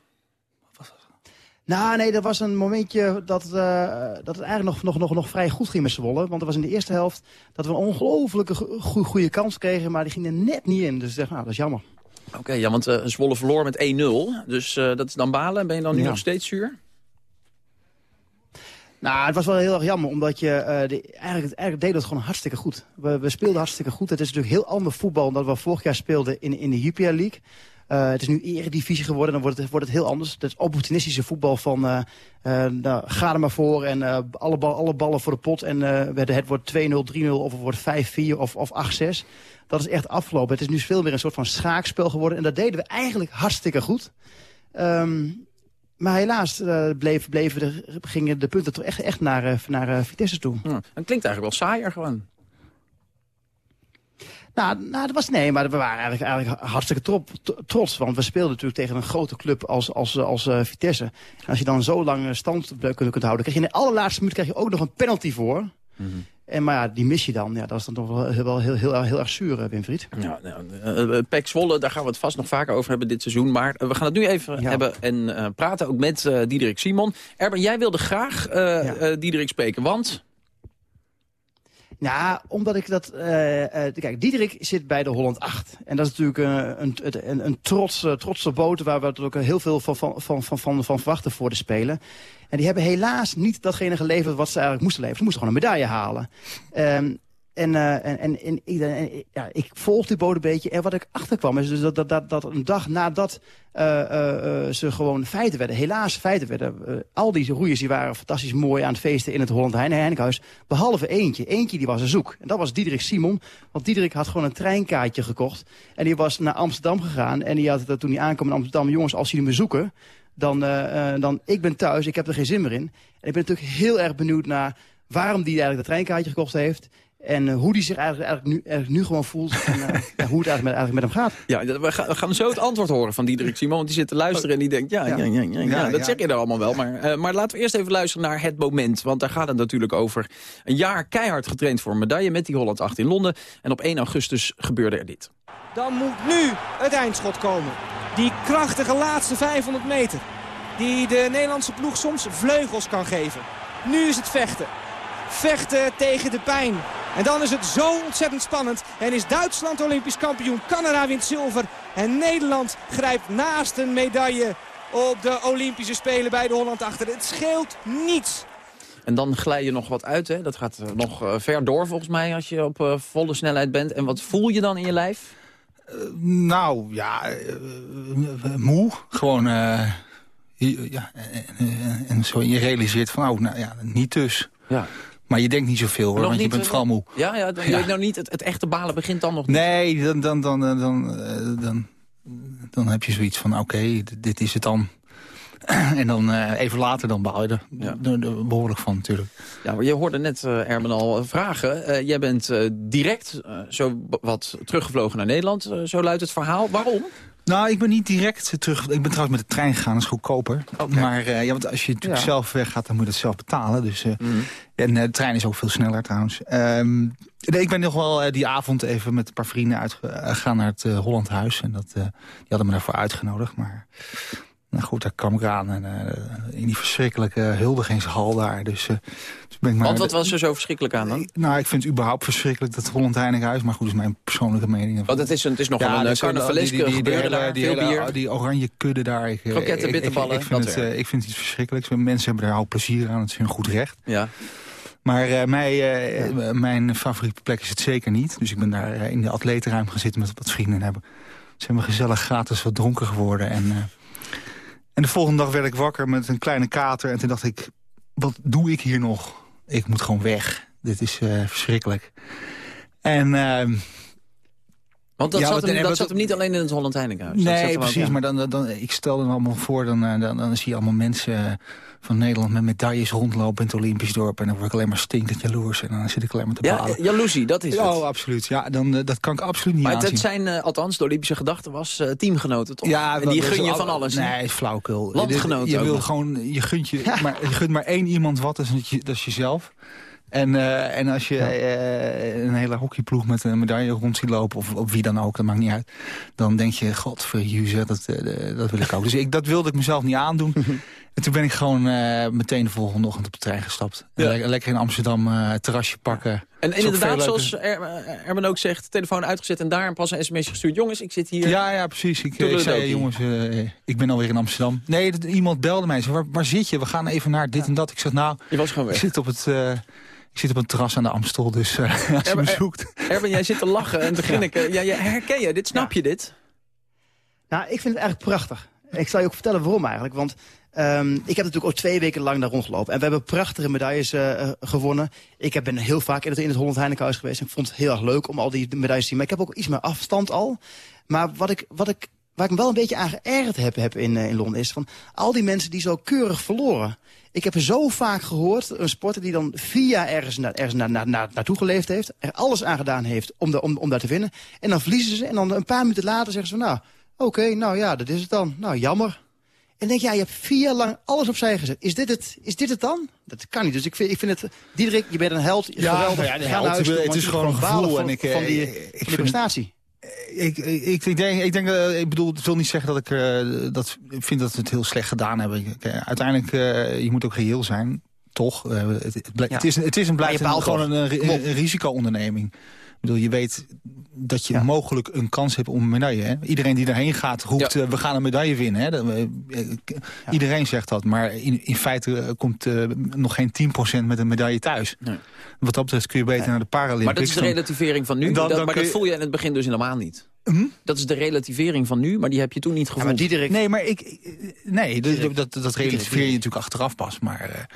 Nou, nee, er was een momentje dat, uh, dat het eigenlijk nog, nog, nog, nog vrij goed ging met Zwolle. Want er was in de eerste helft dat we een ongelofelijke go goede kans kregen, maar die ging er net niet in. Dus dacht, nou, dat is jammer. Oké, okay, ja, want uh, Zwolle verloor met 1-0. Dus uh, dat is dan balen. Ben je dan nu ja. nog steeds zuur? Nou, het was wel heel erg jammer, omdat je uh, de, eigenlijk, eigenlijk deed het gewoon hartstikke goed. We, we speelden hartstikke goed. Het is natuurlijk heel ander voetbal dan we vorig jaar speelden in, in de Jupiler League. Uh, het is nu eredivisie geworden, dan wordt het, wordt het heel anders. Het is opportunistische voetbal van uh, uh, nou, ga er maar voor en alle, alle ballen voor de pot. En het wordt 2-0, 3-0 of het wordt 5-4 of, of 8-6. Dat is echt afgelopen. Het is nu veel meer een soort van schaakspel geworden. En dat deden we eigenlijk hartstikke goed. Um, maar helaas bleven de, gingen de punten toch echt, echt naar, naar Vitesse toe. Ja, dat klinkt eigenlijk wel saaier gewoon. Nou, nou, dat was nee, maar we waren eigenlijk, eigenlijk hartstikke trop, trots. Want we speelden natuurlijk tegen een grote club als, als, als uh, Vitesse. En als je dan zo lang stand kunt, kunt houden, krijg je in de allerlaatste minuut krijg je ook nog een penalty voor. Mm -hmm. En maar ja, die mis je dan. Ja, dat is dan toch wel heel, heel, heel, heel erg zuur, Winfried. Ja, nou, uh, Pek Zwolle, daar gaan we het vast nog vaker over hebben dit seizoen. Maar uh, we gaan het nu even ja. hebben en uh, praten ook met Diederik Simon. Erben, jij wilde graag ja. Diederik spreken, want... Ja, omdat ik dat... Uh, uh, kijk, Diederik zit bij de Holland 8. En dat is natuurlijk uh, een, een, een trots, trotse boot... waar we ook heel veel van, van, van, van, van verwachten voor de Spelen. En die hebben helaas niet datgene geleverd wat ze eigenlijk moesten leveren. Ze moesten gewoon een medaille halen. Um, en, uh, en, en, en, en, ja, ik volg die boot een beetje. En wat ik achterkwam is dus dat, dat, dat, dat een dag nadat uh, ze gewoon feiten werden, helaas feiten werden. al die roeiers die waren fantastisch mooi aan het feesten in het Holland Heinekenhuis. Behalve eentje. Eentje die was er zoek. En dat was Diederik Simon. Want Diederik had gewoon een treinkaartje gekocht. En die was naar Amsterdam gegaan. En die had toen hij aankwam in Amsterdam, jongens, als jullie me zoeken... Dan, dan ik ben thuis, ik heb er geen zin meer in. En ik ben natuurlijk heel erg benieuwd naar waarom die eigenlijk dat treinkaartje gekocht heeft. En uh, hoe die zich eigenlijk, eigenlijk, nu, eigenlijk nu gewoon voelt. En uh, ja, hoe het eigenlijk met, eigenlijk met hem gaat. Ja, we gaan, we gaan zo het antwoord horen van Diederik Simon. Want die zit te luisteren en die denkt, ja, ja, ja, ja, ja, ja dat zeg je er allemaal wel. Maar, uh, maar laten we eerst even luisteren naar het moment. Want daar gaat het natuurlijk over. Een jaar keihard getraind voor een medaille met die Holland 8 in Londen. En op 1 augustus gebeurde er dit. Dan moet nu het eindschot komen. Die krachtige laatste 500 meter. Die de Nederlandse ploeg soms vleugels kan geven. Nu is het vechten. Vechten tegen de pijn. En dan is het zo ontzettend spannend. En is Duitsland olympisch kampioen. Canada wint zilver. En Nederland grijpt naast een medaille op de Olympische Spelen bij de Holland achter. Het scheelt niets. En dan glij je nog wat uit. Hè? Dat gaat nog uh, ver door volgens mij als je op uh, volle snelheid bent. En wat voel je dan in je lijf? Uh, nou, ja, moe. Gewoon, ja, en, en, zo je realiseert van, oh, nou ja, niet dus. Ja. Maar je denkt niet zoveel hoor, want je bent vooral moe. Ja, ja, dan, ja. Je nou niet, het, het, echte balen begint dan nog niet. Nee, dan, dan, dan, dan, dan, dan, dan heb je zoiets van, oké, okay, dit is het dan. en dan uh, even later dan baal je er ja. behoorlijk van natuurlijk. Ja, maar je hoorde net uh, Erben al vragen. Uh, jij bent direct zo wat teruggevlogen naar Nederland, zo luidt het verhaal. Waarom? Nou, ik ben niet direct terug. Ik ben trouwens met de trein gegaan, dat is goedkoper. Okay. Maar uh, ja, want als je natuurlijk ja. zelf weggaat, dan moet je het zelf betalen. Dus, uh, mm. En uh, de trein is ook veel sneller trouwens. Um, nee, ik ben nog wel die avond even met een paar vrienden uitgegaan naar het Hollandhuis. En dat, die hadden me daarvoor uitgenodigd. Maar nou goed, daar kwam ik aan en, uh, in die verschrikkelijke huldigingshal daar. Dus, uh, dus ben ik maar, Want wat was er zo verschrikkelijk aan dan? Nou, ik vind het überhaupt verschrikkelijk, dat Holland Heinekenhuis. Maar goed, dat is mijn persoonlijke mening. Want het is, een, het is nog ja, een dus carnavaleske daar, die, veel bier. Die, die oranje kudde daar. Ik, Kroketten, bitterballen, ik, vind het, uh, ik vind het iets verschrikkelijks. Mensen hebben er al plezier aan, het is hun goed recht. Ja. Maar uh, mij, uh, mijn favoriete plek is het zeker niet. Dus ik ben daar in de atletenruimte gaan zitten met wat vrienden. En hebben, ze hebben gezellig gratis wat dronken geworden. En, en de volgende dag werd ik wakker met een kleine kater. En toen dacht ik, wat doe ik hier nog? Ik moet gewoon weg. Dit is verschrikkelijk. En ehm, want dat, ja, zat, hem, dat zat hem niet alleen in het Holland Heinekenhuis. Nee, precies. Maar dan, dan, ik stel dan allemaal voor, dan, dan, dan, zie je allemaal mensen van Nederland met medailles rondlopen in het Olympisch dorp. En dan word ik alleen maar stinkend jaloers. En dan zit ik alleen maar te ja, balen. Jaloezie, dat is ja, het. Oh, absoluut. Ja, dan, dat kan ik absoluut niet Maar aanzien. het zijn, uh, althans, de Olympische gedachte was uh, teamgenoten, toch? Ja, en die gun je van alles. Nee, flauwkul. Landgenoten Je, je wil gewoon, je gunt, je, maar, je gunt maar één iemand wat, dat is, dat is jezelf. En, uh, en als je uh, een hele hockeyploeg met een medaille rond ziet lopen... of op wie dan ook, dat maakt niet uit... dan denk je, god, dat, uh, dat wil ik ook. Dus ik, dat wilde ik mezelf niet aandoen. en toen ben ik gewoon meteen de volgende ochtend op de trein gestapt. Ja. Le lekker in Amsterdam het terrasje pakken. En inderdaad, zoals er, Erben ook zegt, telefoon uitgezet... en daar pas een sms gestuurd. Jongens, ik zit hier... Ja, ja, precies. Ik, ik zei, jongens, ik ben alweer in Amsterdam. Nee, iemand belde mij. Zei, waar, waar zit je? We gaan even naar dit en dat. Ik zeg, nou, je was gewoon weg. ik zit op het... Ik zit op een terras aan de Amstel, dus uh, als Erben, je me zoekt... Erben, jij zit te lachen en te grinniken. Ja. Ja, herken je dit? Snap ja. je dit? Nou, ik vind het eigenlijk prachtig. Ik zal je ook vertellen waarom eigenlijk. Want um, ik heb natuurlijk ook twee weken lang daar rondgelopen. En we hebben prachtige medailles uh, gewonnen. Ik heb ben heel vaak in het, in het Holland Heinekenhuis geweest. En ik vond het heel erg leuk om al die medailles te zien. Maar ik heb ook iets meer afstand al. Maar wat ik, wat ik, waar ik me wel een beetje aan geërgerd heb, heb in, uh, in Londen... is van al die mensen die zo keurig verloren... Ik heb zo vaak gehoord, een sporter die dan vier jaar ergens, na, ergens na, na, na, naartoe geleefd heeft... er alles aan gedaan heeft om, de, om, om daar te winnen. En dan verliezen ze en dan een paar minuten later zeggen ze van... nou, oké, okay, nou ja, dat is het dan. Nou, jammer. En denk je, ja, je hebt vier jaar lang alles opzij gezet. Is dit het, is dit het dan? Dat kan niet. Dus ik vind, ik vind het... Diederik, je bent een held. Ja, geweldig. Ja, de held, huis, het is gewoon een gevoel. Van, en ik, van die, ik, ik die prestatie. Ik, ik, ik, denk, ik denk, uh, ik bedoel, het wil niet zeggen dat ik uh, dat vind dat we het heel slecht gedaan hebben. Uh, uiteindelijk, je moet ook reëel zijn, toch? het, het, ja. het, is, het is een blijft gewoon een, een, een risico-onderneming. Bedoel, je weet dat je ja. mogelijk een kans hebt om een medaille. Hè? Iedereen die erheen gaat roept, ja. uh, we gaan een medaille winnen. Hè? Dat, uh, iedereen zegt dat, maar in, in feite uh, komt nog geen 10% met een medaille thuis. Nee. Wat dat betreft kun je beter naar de Paralympics. Maar dat is de relativering van nu, dan, dat, dan maar dat je... voel je in het begin dus helemaal niet. Hm? Dat is de relativering van nu, maar die heb je toen niet gevoeld. maar Diederik... Nee, maar ik, nee, dat, dat, dat relativeer je natuurlijk achteraf pas. Maar,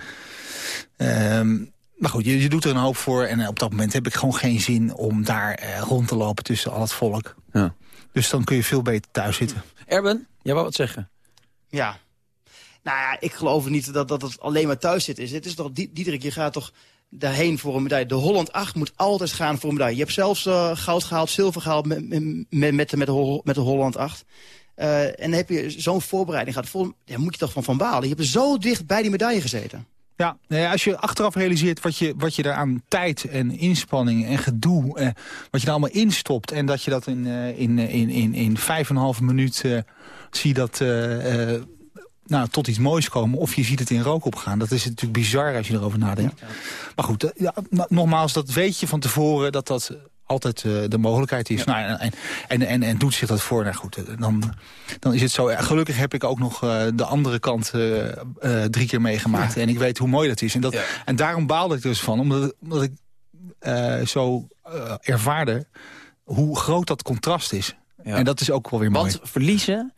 um, maar goed, je, je, doet er een hoop voor. En op dat moment heb ik gewoon geen zin om daar uh, rond te lopen tussen al het volk. Ja. Dus dan kun je veel beter thuis zitten. Erben, jij wou wat zeggen? Ja. Nou ja, ik geloof niet dat, dat het alleen maar thuis zitten is. Het is toch, Diederik, je gaat toch daarheen voor een medaille. De Holland 8 moet altijd gaan voor een medaille. Je hebt zelfs uh, goud gehaald, zilver gehaald met, met, met, met, de, met de Holland 8. Uh, en dan heb je zo'n voorbereiding gehad. Vol, daar moet je toch van, van balen. Je hebt zo dicht bij die medaille gezeten. Ja, nou als je achteraf realiseert wat je, wat je daar aan tijd en inspanning en gedoe... Eh, wat je er allemaal instopt en dat je dat in, uh, in, in, in, in vijf en een half minuut uh, zie dat... Uh, nou, tot iets moois komen. Of je ziet het in rook opgaan. Dat is natuurlijk bizar als je erover nadenkt. Ja. Maar goed, ja, nogmaals, dat weet je van tevoren dat dat altijd uh, de mogelijkheid is. Ja. Nou, en, en, en, en doet zich dat voor. Nou goed, dan, dan is het zo. Gelukkig heb ik ook nog uh, de andere kant uh, drie keer meegemaakt. Ja. En ik weet hoe mooi dat is. En, dat, ja. en daarom baalde ik dus van. Omdat, omdat ik zo ervaarde hoe groot dat contrast is. En dat is ook wel weer mooi. Want verliezen,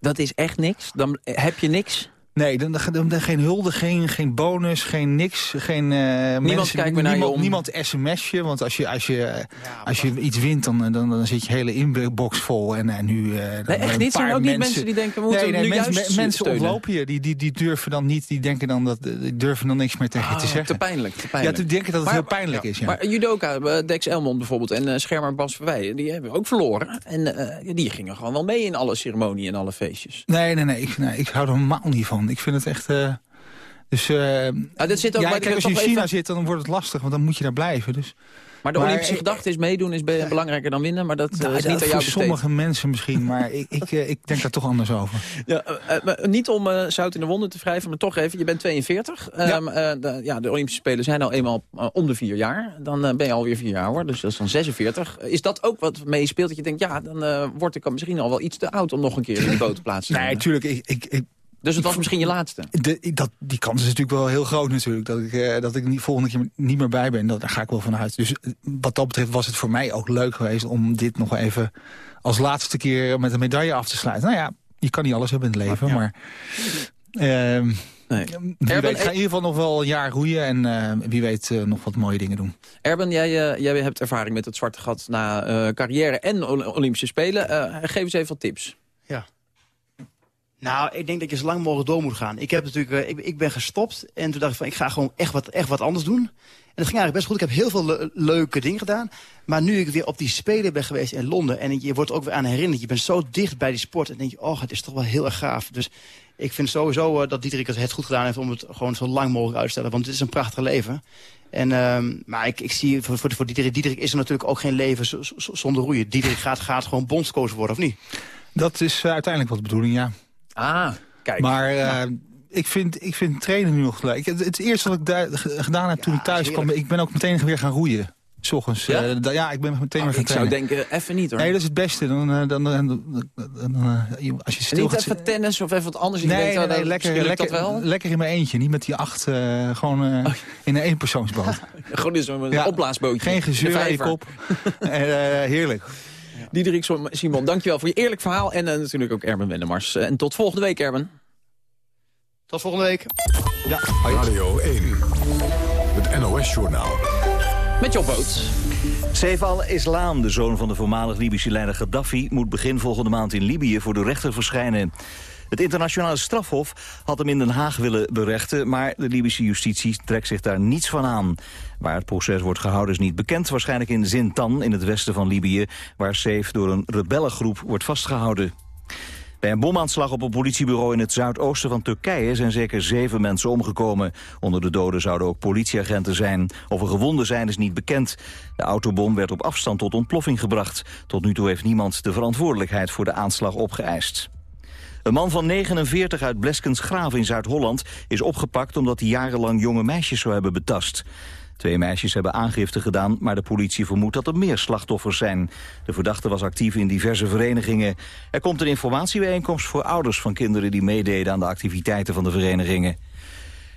dat is echt niks. Dan heb je niks. Nee, dan, dan, dan, geen hulde, geen, geen bonus, geen niks. Geen, uh, niemand mensen, kijkt meer naar niemand, je om. Niemand sms-je, want als je, als je, ja, als je iets wint, dan, dan, dan zit je hele inbox vol. En, en nu, uh, nee, echt niet? Zijn ook niet mensen die denken, we moeten nee, nee, nu mensen, juist Mensen steunen. ontlopen je, die, die, die durven dan niet, die denken dan dat, die durven dan niks meer tegen ah, je te zeggen. Te pijnlijk, te pijnlijk. Ja, te denken dat het maar, heel pijnlijk ja, is. Ja. Maar judoka, Dex Elmond bijvoorbeeld en uh, Schermer Bas Verwij, die hebben ook verloren. En die gingen gewoon wel mee in alle ceremonie en alle feestjes. Nee, nee, nee, ik, nee, ik hou er helemaal niet van. Ik vind het echt... Uh, dus uh, ah, dat zit ook ja, kijk, als je in China even... zit, dan wordt het lastig, want dan moet je daar blijven. Dus. Maar de maar, Olympische gedachte is meedoen is belangrijker dan winnen, maar dat nou, uh, is niet aan jou Voor sommige mensen misschien, maar ik, ik, ik denk daar toch anders over. Ja, uh, niet om zout in de wonden te wrijven, maar toch even, je bent 42. Ja. Um, de, ja, de Olympische Spelen zijn al eenmaal om de vier jaar. Dan ben je alweer vier jaar hoor, dus dat is dan 46. Is dat ook wat meespeelt, dat je denkt, ja, dan word ik misschien al wel iets te oud om nog een keer in de boot te plaatsen? Nee, natuurlijk, ik, ik, ik Dus het was misschien je laatste? De, dat, die kans is natuurlijk wel heel groot natuurlijk. Dat ik, uh, dat ik niet, volgende keer niet meer bij ben. Dat, daar ga ik wel vanuit. Dus wat dat betreft was het voor mij ook leuk geweest... om dit nog even als laatste keer met een medaille af te sluiten. Nou ja, je kan niet alles hebben in het leven, maar... Uh, Nee. Erben, ik ga in ieder geval nog wel een jaar roeien en uh, wie weet uh, nog wat mooie dingen doen. Erben, jij, uh, jij hebt ervaring met het zwarte gat na carrière en Olympische Spelen. geef eens even wat tips. Nou, ik denk dat je zo lang mogelijk door moet gaan. Ik, heb natuurlijk, ik, ik, ben gestopt en toen dacht ik van ik ga gewoon echt wat, echt wat anders doen. En dat ging eigenlijk best goed. Ik heb heel veel le leuke dingen gedaan. Maar nu ik weer op die Spelen ben geweest in Londen... en je wordt ook weer aan herinnerd. Je bent zo dicht bij die sport. En denk je, oh, het is toch wel heel erg gaaf. Dus ik vind sowieso uh, dat Dietrich het goed gedaan heeft... om het gewoon zo lang mogelijk uit te stellen. Want het is een prachtig leven. En, uh, maar ik, ik zie voor, voor, voor is er natuurlijk ook geen leven zonder roeien. Dietrich gaat, gaat gewoon bondscoach worden, of niet? Dat is uh, uiteindelijk wat de bedoeling, ja. Ah, kijk. Maar... Uh, ik vind, ik vind trainen nu nog leuk. Het, het eerste wat ik gedaan heb toen ik thuis kwam... ik ben ook meteen weer gaan roeien. S ochtends. Ja? Uh, ja, ik ben meteen oh, weer gaan Ik zou denken, even niet hoor. Nee, dat is het beste. Dan, uh, dan, dan, dan als je stil niet gaat even tennis of even wat anders. Nee, denkt, nee, nee lekker, lekker, wel? lekker in mijn eentje. Niet met die acht, gewoon oh. in een eenpersoonsboot. gewoon in zo'n ja, opblaasbootje. Geen gezeur in je kop. heerlijk. Ja. Diederik Simon, dankjewel voor je eerlijk verhaal. En natuurlijk ook Erben Wennemars. en tot volgende week, Erben. Tot volgende week. Ja. Radio 1. Het NOS-journaal. Met Job Boot. Saif al-Islam, de zoon van de voormalig Libische leider Gaddafi... moet begin volgende maand in Libië voor de rechter verschijnen. Het internationale strafhof had hem in Den Haag willen berechten... maar de Libische justitie trekt zich daar niets van aan. Waar het proces wordt gehouden is niet bekend. Waarschijnlijk in Zintan, in het westen van Libië... waar Saif door een rebellengroep wordt vastgehouden. Bij een bomaanslag op een politiebureau in het zuidoosten van Turkije zijn zeker zeven mensen omgekomen. Onder de doden zouden ook politieagenten zijn. Of er gewonden zijn is niet bekend. De autobom werd op afstand tot ontploffing gebracht. Tot nu toe heeft niemand de verantwoordelijkheid voor de aanslag opgeëist. Een man van 49 uit Bleskensgraaf in Zuid-Holland is opgepakt omdat hij jarenlang jonge meisjes zou hebben betast. Twee meisjes hebben aangifte gedaan, maar de politie vermoedt dat er meer slachtoffers zijn. De verdachte was actief in diverse verenigingen. Er komt een informatiebijeenkomst voor ouders van kinderen die meededen aan de activiteiten van de verenigingen.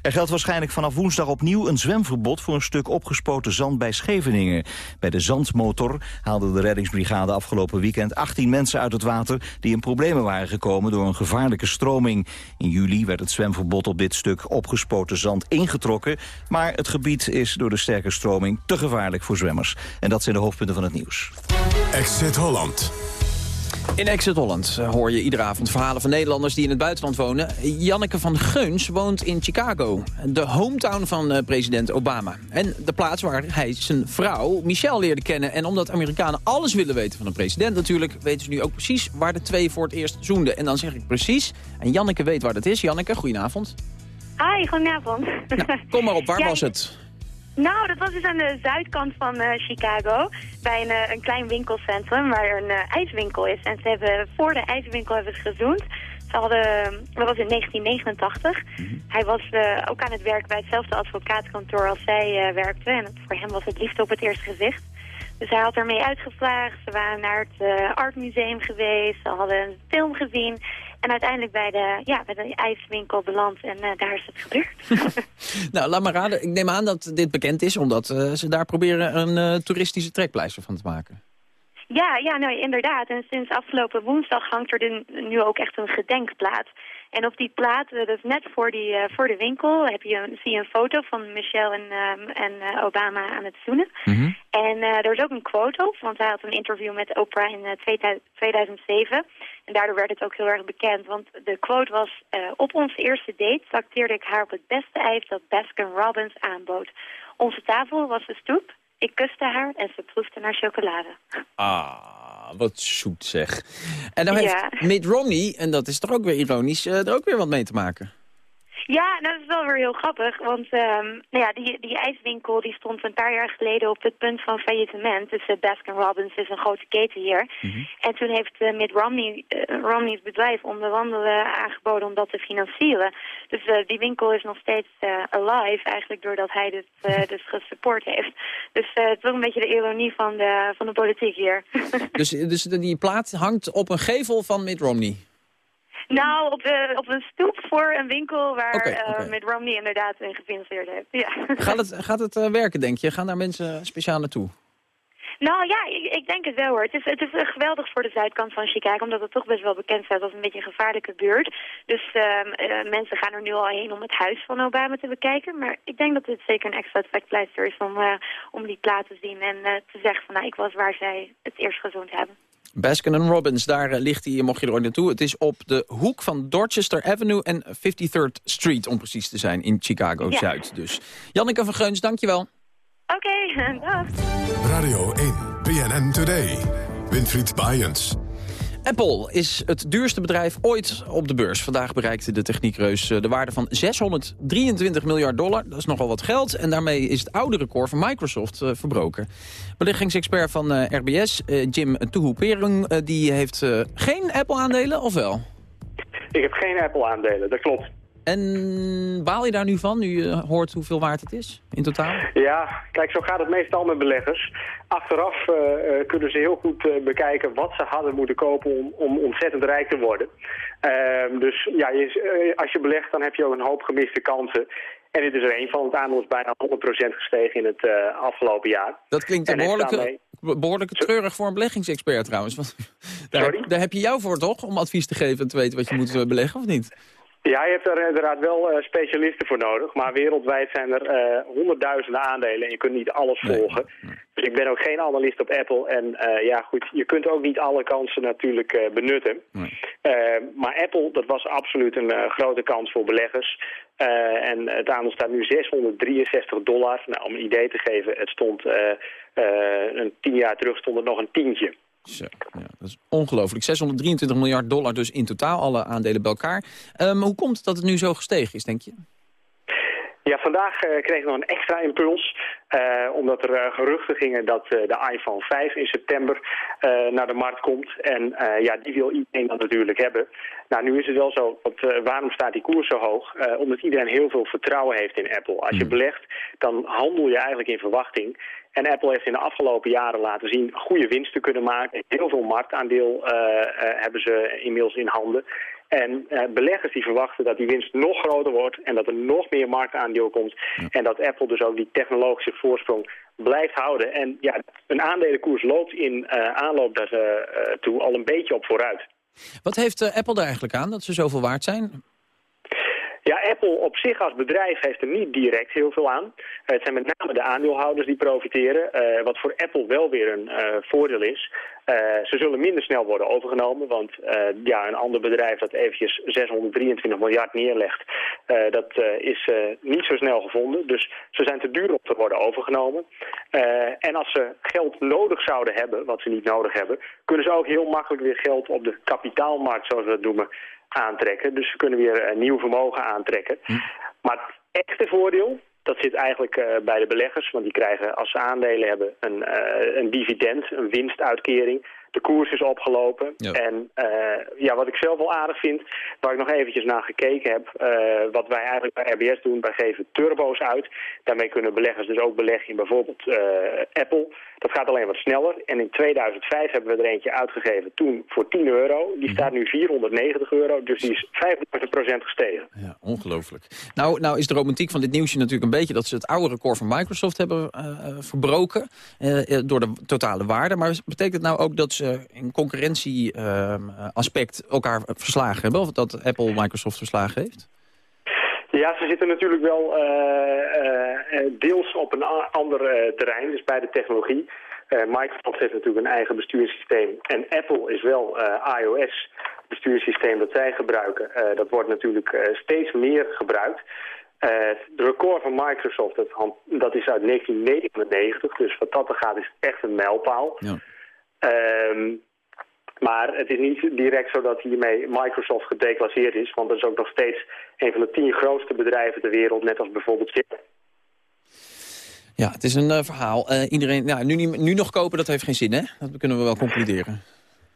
Er geldt waarschijnlijk vanaf woensdag opnieuw een zwemverbod voor een stuk opgespoten zand bij Scheveningen. Bij de zandmotor haalde de reddingsbrigade afgelopen weekend 18 mensen uit het water die in problemen waren gekomen door een gevaarlijke stroming. In juli werd het zwemverbod op dit stuk opgespoten zand ingetrokken, maar het gebied is door de sterke stroming te gevaarlijk voor zwemmers. En dat zijn de hoofdpunten van het nieuws. Exit Holland. In Exit Holland eh, hoor je iedere avond verhalen van Nederlanders die in het buitenland wonen. Janneke van Geuns woont in Chicago, de hometown van uh, president Obama. En de plaats waar hij zijn vrouw Michelle leerde kennen. En omdat Amerikanen alles willen weten van een president natuurlijk... weten ze nu ook precies waar de twee voor het eerst zoenden. En dan zeg ik precies, en Janneke weet waar dat is. Janneke, goedenavond. Hi, goedenavond. Nou, kom maar op, waar was het? Nou, dat was dus aan de zuidkant van uh, Chicago. Bij een, uh, een klein winkelcentrum waar een uh, ijswinkel is. En ze hebben voor de ijswinkel hebben ze gezoend. Ze hadden, dat was in 1989. Hij was ook aan het werk bij hetzelfde advocaatkantoor als zij werkte. En voor hem was het liefde op het eerste gezicht. Dus hij had ermee uitgevraagd. Ze waren naar het Art Museum geweest. Ze hadden een film gezien. En uiteindelijk bij de, ja, bij de ijswinkel beland en uh, daar is het gebeurd. nou, laat maar raden. Ik neem aan dat dit bekend is, omdat uh, ze daar proberen een uh, toeristische trekpleister van te maken. Ja, ja nou, inderdaad. En sinds afgelopen woensdag hangt er nu ook echt een gedenkplaat. En op die plaat, dus net voor, die, voor de winkel, heb je, zie je een foto van Michelle en, um, en Obama aan het zoenen. Mm -hmm. En er is ook een quote op, want hij had een interview met Oprah in 2007. En daardoor werd het ook heel erg bekend. Want de quote was, uh, op onze eerste date trakteerde ik haar op het beste ijs dat Baskin Robbins aanbood. Onze tafel was de stoep. Ik kuste haar en ze proefde naar chocolade. Ah, wat zoet zeg. En dan heeft Mitt Romney, en dat is toch ook weer ironisch, uh, er ook weer wat mee te maken. Ja, nou, dat is wel weer heel grappig, want um, nou ja, die, die ijswinkel die stond een paar jaar geleden op het punt van faillissement. Dus uh, Baskin Robbins is een grote keten hier. Mm -hmm. En toen heeft uh, Mitt Romney, uh, Romney's bedrijf om de wandelen aangeboden om dat te financieren. Dus die winkel is nog steeds alive, eigenlijk doordat hij dit dus gesupport heeft. Dus het is ook een beetje de ironie van de, van de politiek hier. dus, dus die plaat hangt op een gevel van Mitt Romney? Nou, op, de, op een stoep voor een winkel waar Oké, eh. Mitt Romney inderdaad in gefinanceerd heeft. Ja. Gaat het, gaat het eh, werken, denk je? Gaan daar mensen speciaal naartoe? Nou ja, ik, ik denk het wel hoor. Het is, het is eh, geweldig voor de zuidkant van Chicago, omdat het toch best wel bekend staat als een beetje een gevaarlijke buurt. Dus ehm, eh, mensen gaan er nu al heen om het huis van Obama te bekijken. Maar ik denk dat dit zeker een extra trekpleister is om, eh, om die plaat te zien en eh, te zeggen van nou, ik was waar zij het eerst gezoend hebben. Baskin Robbins, daar eh, ligt hij, mocht je er ooit naartoe. Het is op de hoek van Dorchester Avenue en 53rd Street, om precies te zijn, in Chicago-Zuid. Dus Janneke van Geuns, dankjewel. Oké, dag. Radio 1, BNN Today. Winfried Bajens. Apple is het duurste bedrijf ooit op de beurs. Vandaag bereikte de techniekreus eh, de waarde van 623 miljard dollar. Dat is nogal wat geld. En daarmee is het oude record van Microsoft eh, verbroken. Beleggingsexpert van eh, RBS, Jim Tuhuperung, eh, die heeft geen Apple-aandelen, of wel? Ik heb geen Apple-aandelen, dat klopt. En baal je daar nu van, nu je hoort hoeveel waard het is in totaal? Ja, kijk, zo gaat het meestal met beleggers. Achteraf eh, eh, kunnen ze heel goed eh, bekijken wat ze hadden moeten kopen om, om ontzettend rijk te worden. Ehm, dus ja, je, als je belegt, dan heb je ook een hoop gemiste kansen. En dit is er een van. Het aandeel is bijna 100% gestegen in het afgelopen jaar. Dat klinkt behoorlijk, behoorlijk treurig voor een beleggingsexpert trouwens. Want daar, daar heb je jou voor toch, om advies te geven en te weten wat je moet beleggen, of niet? Ja, je hebt er inderdaad wel eh, specialisten voor nodig. Maar wereldwijd zijn er eh, honderdduizenden aandelen en je kunt niet alles volgen. Dus ik ben ook geen analist op Apple. En eh, ja, goed, je kunt ook niet alle kansen natuurlijk benutten. Maar Apple, dat was absoluut een grote kans voor beleggers. En het aandeel staat nu 663 dollar. Nou, om een idee te geven, het stond een tien jaar terug stond het nog een tientje. Zo, ja, dat is ongelooflijk. 623 miljard dollar dus in totaal, alle aandelen bij elkaar. Ehm, hoe komt het dat het nu zo gestegen is, denk je? Ja, vandaag eh, kregen we nog een extra impuls. eh, omdat er eh, geruchten gingen dat de iPhone 5 in september naar de markt komt. En ja, die wil iedereen dan natuurlijk hebben. Nou, nu is het wel zo, want, waarom staat die koers zo hoog? Omdat iedereen heel veel vertrouwen heeft in Apple. Als je belegt, dan handel je eigenlijk in verwachting. En Apple heeft in de afgelopen jaren laten zien goede winsten kunnen maken. Heel veel marktaandeel hebben ze inmiddels in handen. En eh, beleggers die verwachten dat die winst nog groter wordt en dat er nog meer marktaandeel komt. En dat Apple dus ook die technologische voorsprong blijft houden. En ja, een aandelenkoers loopt in eh, aanloop daar, eh, toe al een beetje op vooruit. Wat heeft Apple daar eigenlijk aan, dat ze zoveel waard zijn? Ja, Apple op zich als bedrijf heeft er niet direct heel veel aan. Eh, het zijn met name de aandeelhouders die profiteren. eh, wat voor Apple wel weer een eh, voordeel is. Ze zullen minder snel worden overgenomen. Want ja, een ander bedrijf dat eventjes 623 miljard neerlegt... dat is niet zo snel gevonden. Dus ze zijn te duur om te worden overgenomen. En als ze geld nodig zouden hebben, wat ze niet nodig hebben... kunnen ze ook heel makkelijk weer geld op de kapitaalmarkt, zoals we dat noemen aantrekken. Dus ze kunnen weer een nieuw vermogen aantrekken. Maar het echte voordeel, dat zit eigenlijk eh, bij de beleggers. Want die krijgen als ze aandelen hebben een, eh, een dividend, een winstuitkering. De koers is opgelopen. En eh, ja, wat ik zelf wel aardig vind, waar ik nog eventjes naar gekeken heb... eh, wat wij eigenlijk bij RBS doen, wij geven turbo's uit. Daarmee kunnen beleggers dus ook beleggen in bijvoorbeeld eh, Apple. Dat gaat alleen wat sneller. En in 2005 hebben we er eentje uitgegeven, toen voor 10 euro. Die staat nu 490 euro, dus die is 35% gestegen. Ja, ongelooflijk. Nou, nou is de romantiek van dit nieuwsje natuurlijk een beetje... dat ze het oude record van Microsoft hebben verbroken door de totale waarde. Maar betekent het nou ook dat ze in concurrentie-aspect elkaar verslagen hebben? Of dat Apple Microsoft verslagen heeft? Ja, ze zitten natuurlijk wel eh, eh, deels op een ander eh, terrein, dus bij de technologie. Eh, Microsoft heeft natuurlijk een eigen bestuurssysteem. En Apple is wel eh, iOS bestuurssysteem dat zij gebruiken. Eh, dat wordt natuurlijk eh, steeds meer gebruikt. Eh de record van Microsoft, dat, dat is uit 1999. Dus wat dat er gaat, is echt een mijlpaal. Ehm, maar het is niet direct zo dat hiermee Microsoft gedeclasseerd is. Want dat is ook nog steeds een van de tien grootste bedrijven ter wereld, net als bijvoorbeeld Shell. Ja, het is een eh, verhaal. Eh, iedereen, nou, nu, nu nog kopen, dat heeft geen zin, hè? Dat kunnen we wel concluderen.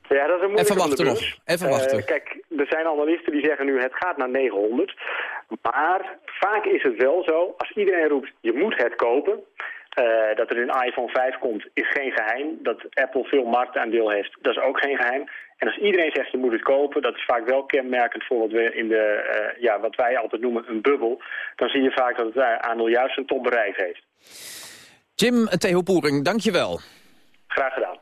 Ja, dat is een moeilijke Even wachten nog. Even wachten. kijk, er zijn analisten die zeggen nu het gaat naar 900. Maar vaak is het wel zo, als iedereen roept je moet het kopen... eh, dat er een iPhone 5 komt, is geen geheim. Dat Apple veel marktaandeel heeft, dat is ook geen geheim. En als iedereen zegt je moet het kopen, dat is vaak wel kenmerkend voor wat, we in de, eh, ja, wat wij altijd noemen een bubbel. Dan zie je vaak dat het eh, aandeel juist een top bereikt heeft. Jim Theo Poering, dankjewel. Graag gedaan.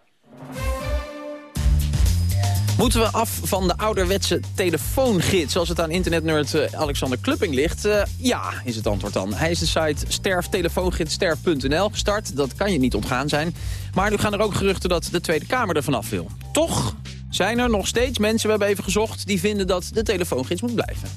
Moeten we af van de ouderwetse telefoongids... zoals het aan internetnerd uh, Alexander Klupping ligt? Uh, ja, is het antwoord dan. Hij is de site sterftelefoongidssterf.nl gestart. Dat kan je niet ontgaan zijn. Maar nu gaan er ook geruchten dat de Tweede Kamer er vanaf wil. Toch zijn er nog steeds mensen, we hebben even gezocht... die vinden dat de telefoongids moet blijven.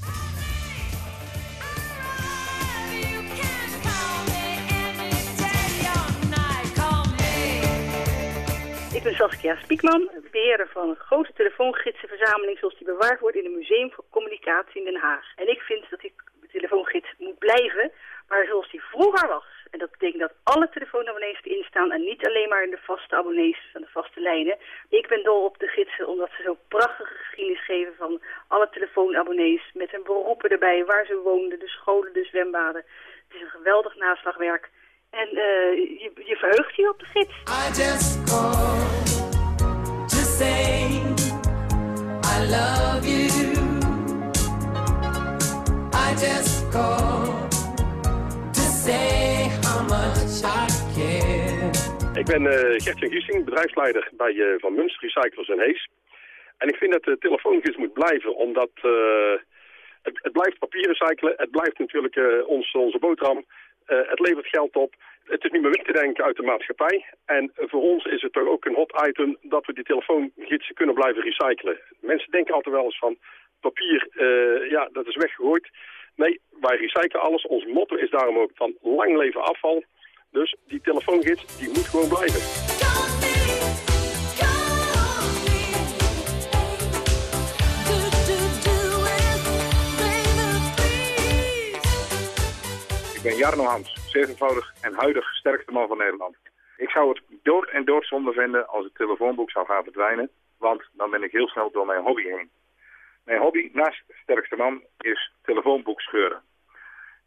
Ben Saskia Spiekman, beheerder van een grote telefoongidsenverzameling zoals die bewaard wordt in het Museum voor Communicatie in Den Haag. En ik vind dat die telefoongids moet blijven, maar zoals die vroeger was. En dat betekent dat alle telefoonabonnees erin staan en niet alleen maar de vaste abonnees van de vaste lijnen. Ik ben dol op de gidsen omdat ze zo prachtige geschiedenis geven van alle telefoonabonnees met hun beroepen erbij, waar ze woonden, de scholen, de zwembaden. Het is een geweldig naslagwerk. En uh, je, je verheugt je op de gids. I love you. I just call to say how much I care. Ik ben uh, Gert-Jan Giesing, bedrijfsleider bij uh, Van Munster Recyclers en Hees. En ik vind dat de telefoongids moet blijven, omdat het, het, blijft papier recyclen. Het blijft natuurlijk ons, onze boterham. Uh, het levert geld op. Het is niet meer weg te denken uit de maatschappij. En voor ons is het toch ook een hot item dat we die telefoongidsen kunnen blijven recyclen. Mensen denken altijd wel eens van papier, uh, ja, dat is weggegooid. Nee, wij recyclen alles. Ons motto is daarom ook van lang leven afval. Dus die telefoongids, die moet gewoon blijven. Ben Jarno Hans, zevenvoudig en huidig sterkste man van Nederland. Ik zou het dood en dood zonde vinden als het telefoonboek zou gaan verdwijnen, want dan ben ik heel snel door mijn hobby heen. Mijn hobby naast sterkste man is telefoonboek scheuren.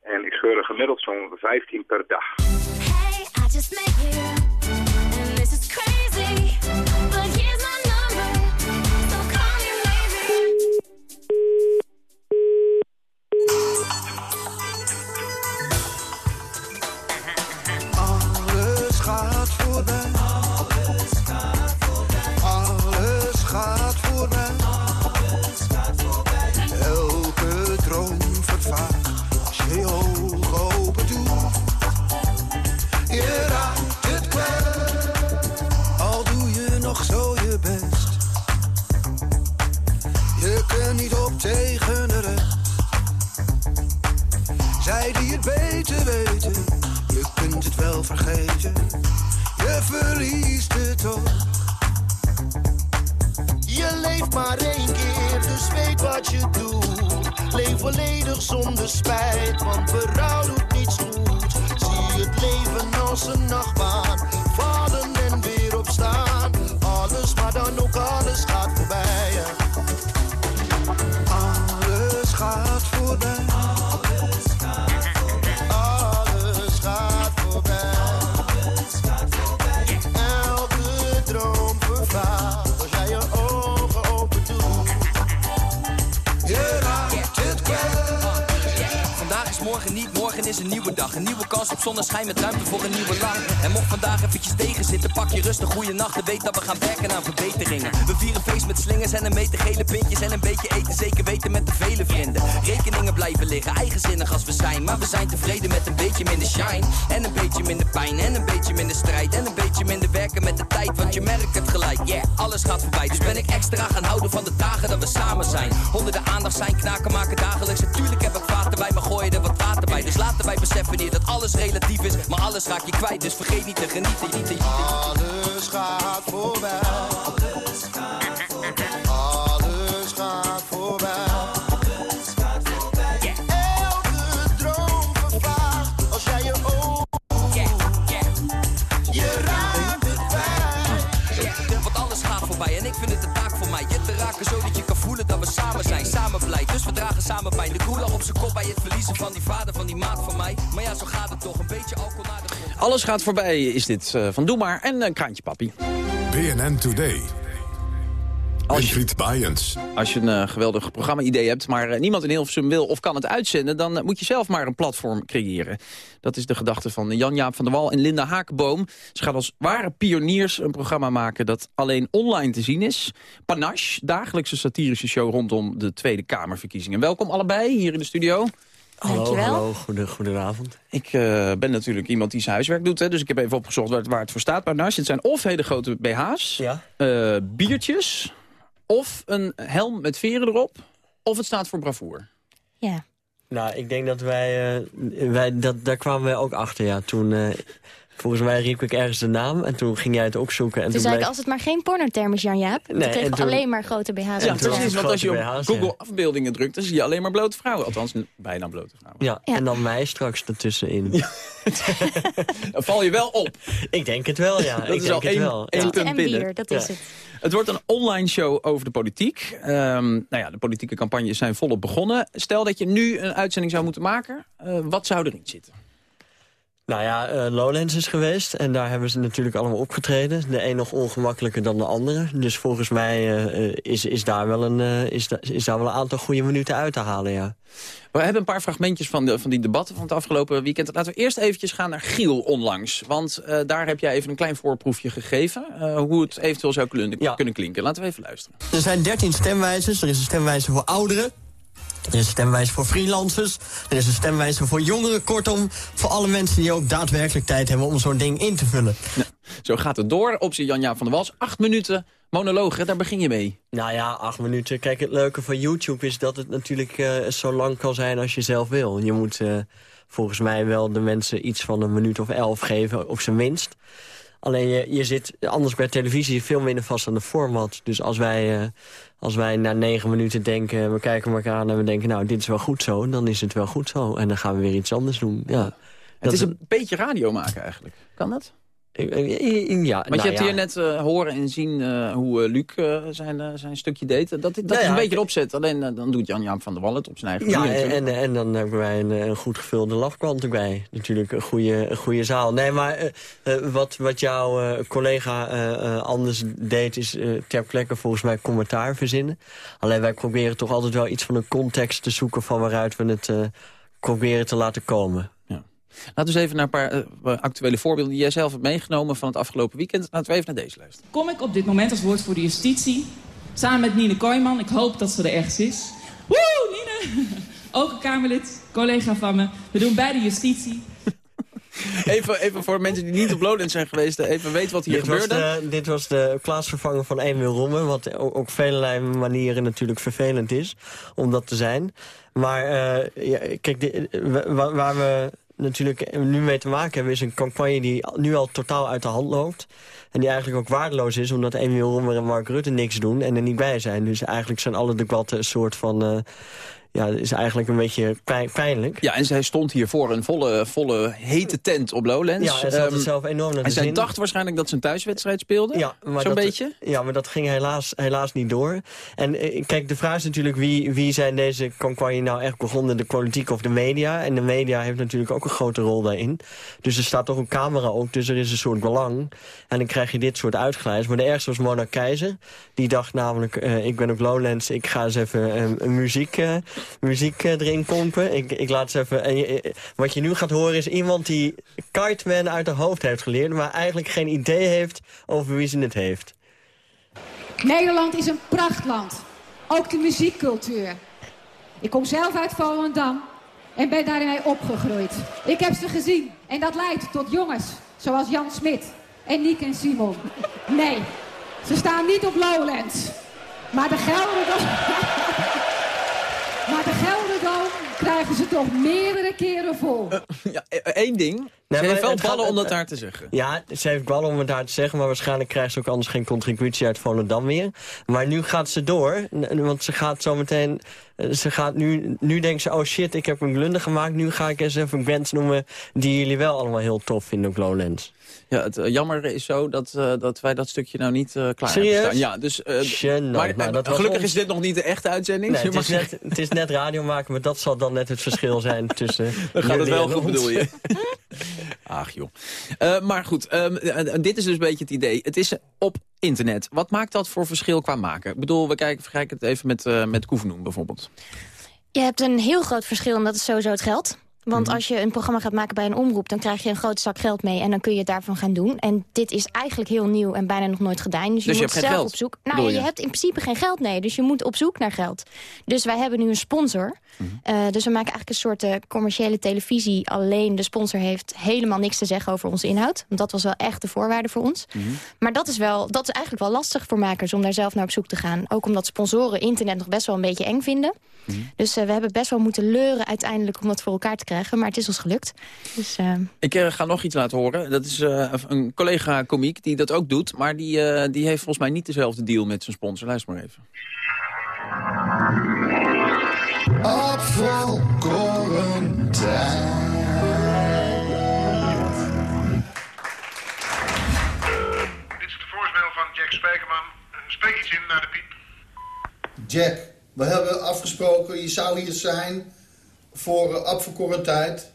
En ik scheur er gemiddeld zo'n 15 per dag. Zonneschijn met ruimte voor een nieuwe lach. En mocht vandaag eventjes tegen zitten, pak je rustig goede nacht. En weet dat we gaan werken aan verbeteringen. We vieren feest met slingers en een meter gele pintjes. En een beetje eten, zeker weten met de vele vrienden. Rekeningen blijven liggen, eigenzinnig als we zijn. Maar we zijn tevreden met een beetje minder shine. En een beetje minder pijn, en een beetje minder strijd. En een beetje minder werken met de tijd, want je merkt het gelijk. Yeah, alles gaat voorbij, dus ben ik extra gaan houden van de dagen dat we samen zijn. Honderden aandacht zijn, knaken maken dagelijks. Natuurlijk heb ik vaten bij, maar gooi er wat water bij. Dus laten wij beseffen hier dat alles relatief is. Maar alles raak je kwijt, dus vergeet niet te genieten. gaat voorbij. Alles gaat voorbij. Alles gaat voorbij. Elke droom vervaagt als jij je ogen Je raakt het kwijt. Want alles gaat voorbij en ik vind het een taak voor mij. Je te raken zodat je kan voelen dat we samen zijn, samen blij. Dus we dragen samen pijn. De koeler op zijn kop bij het verliezen van die vader, die maat van mij. Maar ja, zo gaat het toch. Een beetje alcohol naar de grond. Alles gaat voorbij is dit eh, van Doe Maar en een Kraantje Papi. BNN Today. Als je, als je een uh, geweldig programma-idee hebt, maar uh, niemand in Hilversum wil of kan het uitzenden... dan uh, moet je zelf maar een platform creëren. Dat is de gedachte van Jan-Jaap van der Wal en Linda Hakenboom. Ze gaan als ware pioniers een programma maken dat alleen online te zien is. Panache, dagelijkse satirische show rondom de Tweede Kamerverkiezingen. Welkom allebei hier in de studio. Hallo, hallo. Goede, goedenavond. Ik uh, ben natuurlijk iemand die zijn huiswerk doet, hè, dus ik heb even opgezocht waar het, waar het voor staat. Panache, het zijn of hele grote BH's, ja. uh, biertjes of een helm met veren erop... of het staat voor bravoer. Ja. Nou, ik denk dat wij... Uh, wij dat, daar kwamen wij ook achter, ja. Toen, uh, volgens mij riep ik ergens de naam en toen ging jij het ook zoeken. En toen zei ik, als het maar geen pornoterm is, Jan-Jaap... Nee, we alleen maar grote BH's. Ja, precies, want als je op Google afbeeldingen drukt... dan zie je alleen maar blote vrouwen. Althans, bijna blote vrouwen. Ja, ja. en dan mij straks ertussenin. Ja. dan val je wel op. Ik denk het wel, ja. dat ik is denk al één, wel. één ja. punt en binnen. bier, dat is het. Het wordt een online show over de politiek. Um, nou ja, de politieke campagnes zijn volop begonnen. Stel dat je nu een uitzending zou moeten maken. Uh, wat zou erin zitten? Nou ja, uh, Lowlands is geweest en daar hebben ze natuurlijk allemaal opgetreden. De een nog ongemakkelijker dan de andere. Dus volgens mij uh, is, is, daar wel een, uh, is, da is daar wel een aantal goede minuten uit te halen, ja. We hebben een paar fragmentjes van, de, van die debatten van het afgelopen weekend. Laten we eerst eventjes gaan naar Giel onlangs. Want uh, daar heb jij even een klein voorproefje gegeven. Uh, hoe het eventueel zou kunnen, ja. kunnen klinken. Laten we even luisteren. Er zijn 13 stemwijzers. Er is een stemwijzer voor ouderen. Er is een stemwijzer voor freelancers. Er is een stemwijzer voor jongeren. Kortom, voor alle mensen die ook daadwerkelijk tijd hebben om zo'n ding in te vullen. Zo gaat het door. Optie Jan-Jaap van der Wals. Acht minuten monoloog, daar begin je mee. Nou ja, acht minuten. Kijk, het leuke van YouTube is dat het natuurlijk uh, zo lang kan zijn als je zelf wil. Je moet uh, volgens mij wel de mensen iets van een minuut of elf geven, op zijn minst. Alleen je, je zit anders bij televisie veel minder vast aan de format. Dus als wij, uh, als wij na negen minuten denken, we kijken elkaar aan en we denken... nou, dit is wel goed zo, dan is het wel goed zo. En dan gaan we weer iets anders doen. Ja. Het dat is een beetje radio maken eigenlijk. Kan dat? Ja, Want nou je hebt ja. hier net uh, horen en zien uh, hoe uh, Luc zijn, zijn stukje deed. Dat, dat Nou is ja, een beetje de opzet. Alleen dan doet Jan-Jaap van der Wallet op zijn eigen Ja, manier. en, en, en dan hebben wij een, een goed gevulde lafkant erbij. Natuurlijk een goede, een goede zaal. Nee, maar wat, wat jouw collega anders deed... is ter plekke volgens mij commentaar verzinnen. Alleen wij proberen toch altijd wel iets van een context te zoeken... van waaruit we het proberen te laten komen. Laten we eens even naar een paar uh, actuele voorbeelden... die jij zelf hebt meegenomen van het afgelopen weekend. Laten we even naar deze luisteren. Kom ik op dit moment als woord voor de justitie... samen met Nine Kooijman. Ik hoop dat ze er ergens is. Woe, Nine! Ook een Kamerlid, collega van me. We doen bij de justitie. Even, even voor mensen die niet op Lowlands zijn geweest, even weten wat hier dit gebeurde. Was de, dit was de plaatsvervanger van Emil Romme, wat ook op vele manieren natuurlijk vervelend is om dat te zijn. Maar uh, ja, kijk, de, waar, waar we natuurlijk nu mee te maken hebben... is een campagne die nu al totaal uit de hand loopt. En die eigenlijk ook waardeloos is... omdat Emiel Roemer en Mark Rutte niks doen en er niet bij zijn. Dus eigenlijk zijn alle debatten een soort van... Ja, dat is eigenlijk een beetje pijnlijk. Ja, en zij stond hier voor een volle, volle hete tent op Lowlands. Ja, en ze had het zelf enorm naar de En zij zin. dacht waarschijnlijk dat ze een thuiswedstrijd speelde? Ja, Zo'n dat, beetje? Ja, maar dat ging helaas, helaas niet door. En eh, kijk, de vraag is natuurlijk wie, wie zijn deze campagne nou echt begonnen? De politiek of de media? En de media heeft natuurlijk ook een grote rol daarin. Dus er staat toch een camera ook, dus er is een soort belang. En dan krijg je dit soort uitglijs. Maar de ergste was Mona Keizer. Die dacht namelijk, uh, ik ben op Lowlands, ik ga eens even uh, een muziek... Uh, muziek uh, erin pompen. Ik, ik laat ze even... En je, wat je nu gaat horen is iemand die Kiteman uit haar hoofd heeft geleerd... maar eigenlijk geen idee heeft over wie ze het heeft. Nederland is een prachtland. Ook de muziekcultuur. Ik kom zelf uit Volendam en ben daarmee opgegroeid. Ik heb ze gezien en dat leidt tot jongens zoals Jan Smit en Niek en Simon. Nee, ze staan niet op Lowlands. Maar de Gelderdoom... krijgen ze toch meerdere keren vol. Uh, ja, één ding. Nee, ze heeft wel ballen gaat- om dat daar te zeggen. Ja, ze heeft ballen om het daar te zeggen, maar waarschijnlijk krijgt ze ook anders geen contributie uit Volendam meer. Maar nu gaat ze door, want ze gaat zo meteen, eh, ze gaat nu, nu denkt ze, oh shit, ik heb een blunder gemaakt, nu ga ik eens even bands noemen die jullie wel allemaal heel tof vinden op Lowlands. Ja, het uh, jammer is zo dat, uh, dat wij dat stukje nou niet uh, klaar Serieus? hebben staan. Ja, dus, uh, Gênant, maar, maar dat gelukkig ons- is dit nog niet de echte uitzending. Nee, het, is net, het is net radio maken, maar dat zal dan net het verschil zijn tussen Dan gaat het wel goed, bedoel je? Ach joh. Uh, maar goed, um, dit is dus een beetje het idee. Het is op internet. Wat maakt dat voor verschil qua maken? Ik bedoel, we kijken, vergelijken het even met, uh, met Koevenoen bijvoorbeeld. Je hebt een heel groot verschil en dat is sowieso het geld. Want mhm. als je een programma gaat maken bij een omroep... dan krijg je een grote zak geld mee en dan kun je het daarvan gaan doen. En dit is eigenlijk heel nieuw en bijna nog nooit gedaan. Dus je, dus moet zelf geld, op zoek... Nou, je? je? hebt in principe geen geld, nee. Dus je moet op zoek naar geld. Dus wij hebben nu een sponsor. Mhm. Eh, dus we maken eigenlijk een soort uh, commerciële televisie. Alleen de sponsor heeft helemaal niks te zeggen over onze inhoud. Want dat was wel echt de voorwaarde voor ons. Mhm. Maar dat is, wel, dat is eigenlijk wel lastig voor makers om daar zelf naar op zoek te gaan. Ook omdat sponsoren internet nog best wel een beetje eng vinden. Dus uh, we hebben best wel moeten leuren uiteindelijk om dat voor elkaar te krijgen. Maar het is ons gelukt. Dus, uh... Ik uh, ga nog iets laten horen. Dat is uh, een collega-komiek die dat ook doet. Maar die, die heeft volgens mij niet dezelfde deal met zijn sponsor. Luister maar even. Dit is de voorspel van Jack Spijkerman. Spreek iets in naar de piep. Jack, we hebben afgesproken, je zou hier zijn voor uh, afverkoren tijd.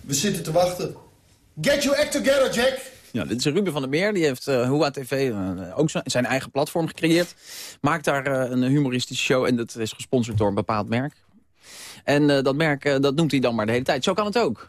We zitten te wachten. Get your act together, Jack! Ja, dit is Ruben van der Meer. Die heeft uh, Hoa TV uh, ook zijn eigen platform gecreëerd. Maakt daar uh, een humoristische show en dat is gesponsord door een bepaald merk. En dat merk, dat noemt hij dan maar de hele tijd. Zo kan het ook.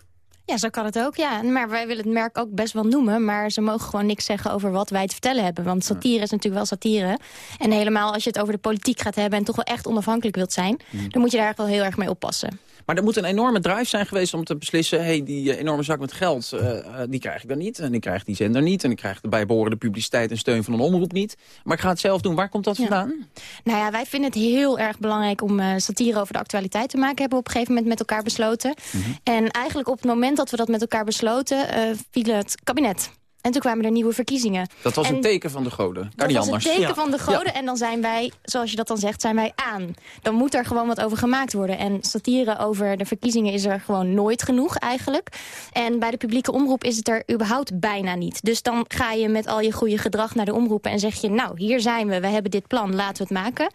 Ja, zo kan het ook, ja. Maar wij willen het merk ook best wel noemen. Maar ze mogen gewoon niks zeggen over wat wij te vertellen hebben. Want satire is natuurlijk wel satire. En helemaal als je het over de politiek gaat hebben... en toch wel echt onafhankelijk wilt zijn... Mm. dan moet je daar wel heel erg mee oppassen. Maar er moet een enorme drive zijn geweest om te beslissen... hey, die eh, enorme zak met geld, uh, die krijg ik dan niet. En ik krijg die zender niet. En ik krijg de bijbehorende publiciteit en steun van een omroep niet. Maar ik ga het zelf doen. Waar komt dat vandaan? Nou ja, wij vinden het heel erg belangrijk om uh, satire over de actualiteit te maken. Hebben we op een gegeven moment met elkaar besloten. Mhm. En eigenlijk op het moment dat we dat met elkaar besloten... viel het kabinet. En toen kwamen er nieuwe verkiezingen. Dat was een teken van de goden. Kan dat was een teken van de goden. En dan zijn wij, zoals je dat dan zegt, zijn wij aan. Dan moet er gewoon wat over gemaakt worden. En satire over de verkiezingen is er gewoon nooit genoeg eigenlijk. En bij de publieke omroep is het er überhaupt bijna niet. Dus dan ga je met al je goede gedrag naar de omroepen en zeg je... nou, hier zijn we, we hebben dit plan, laten we het maken.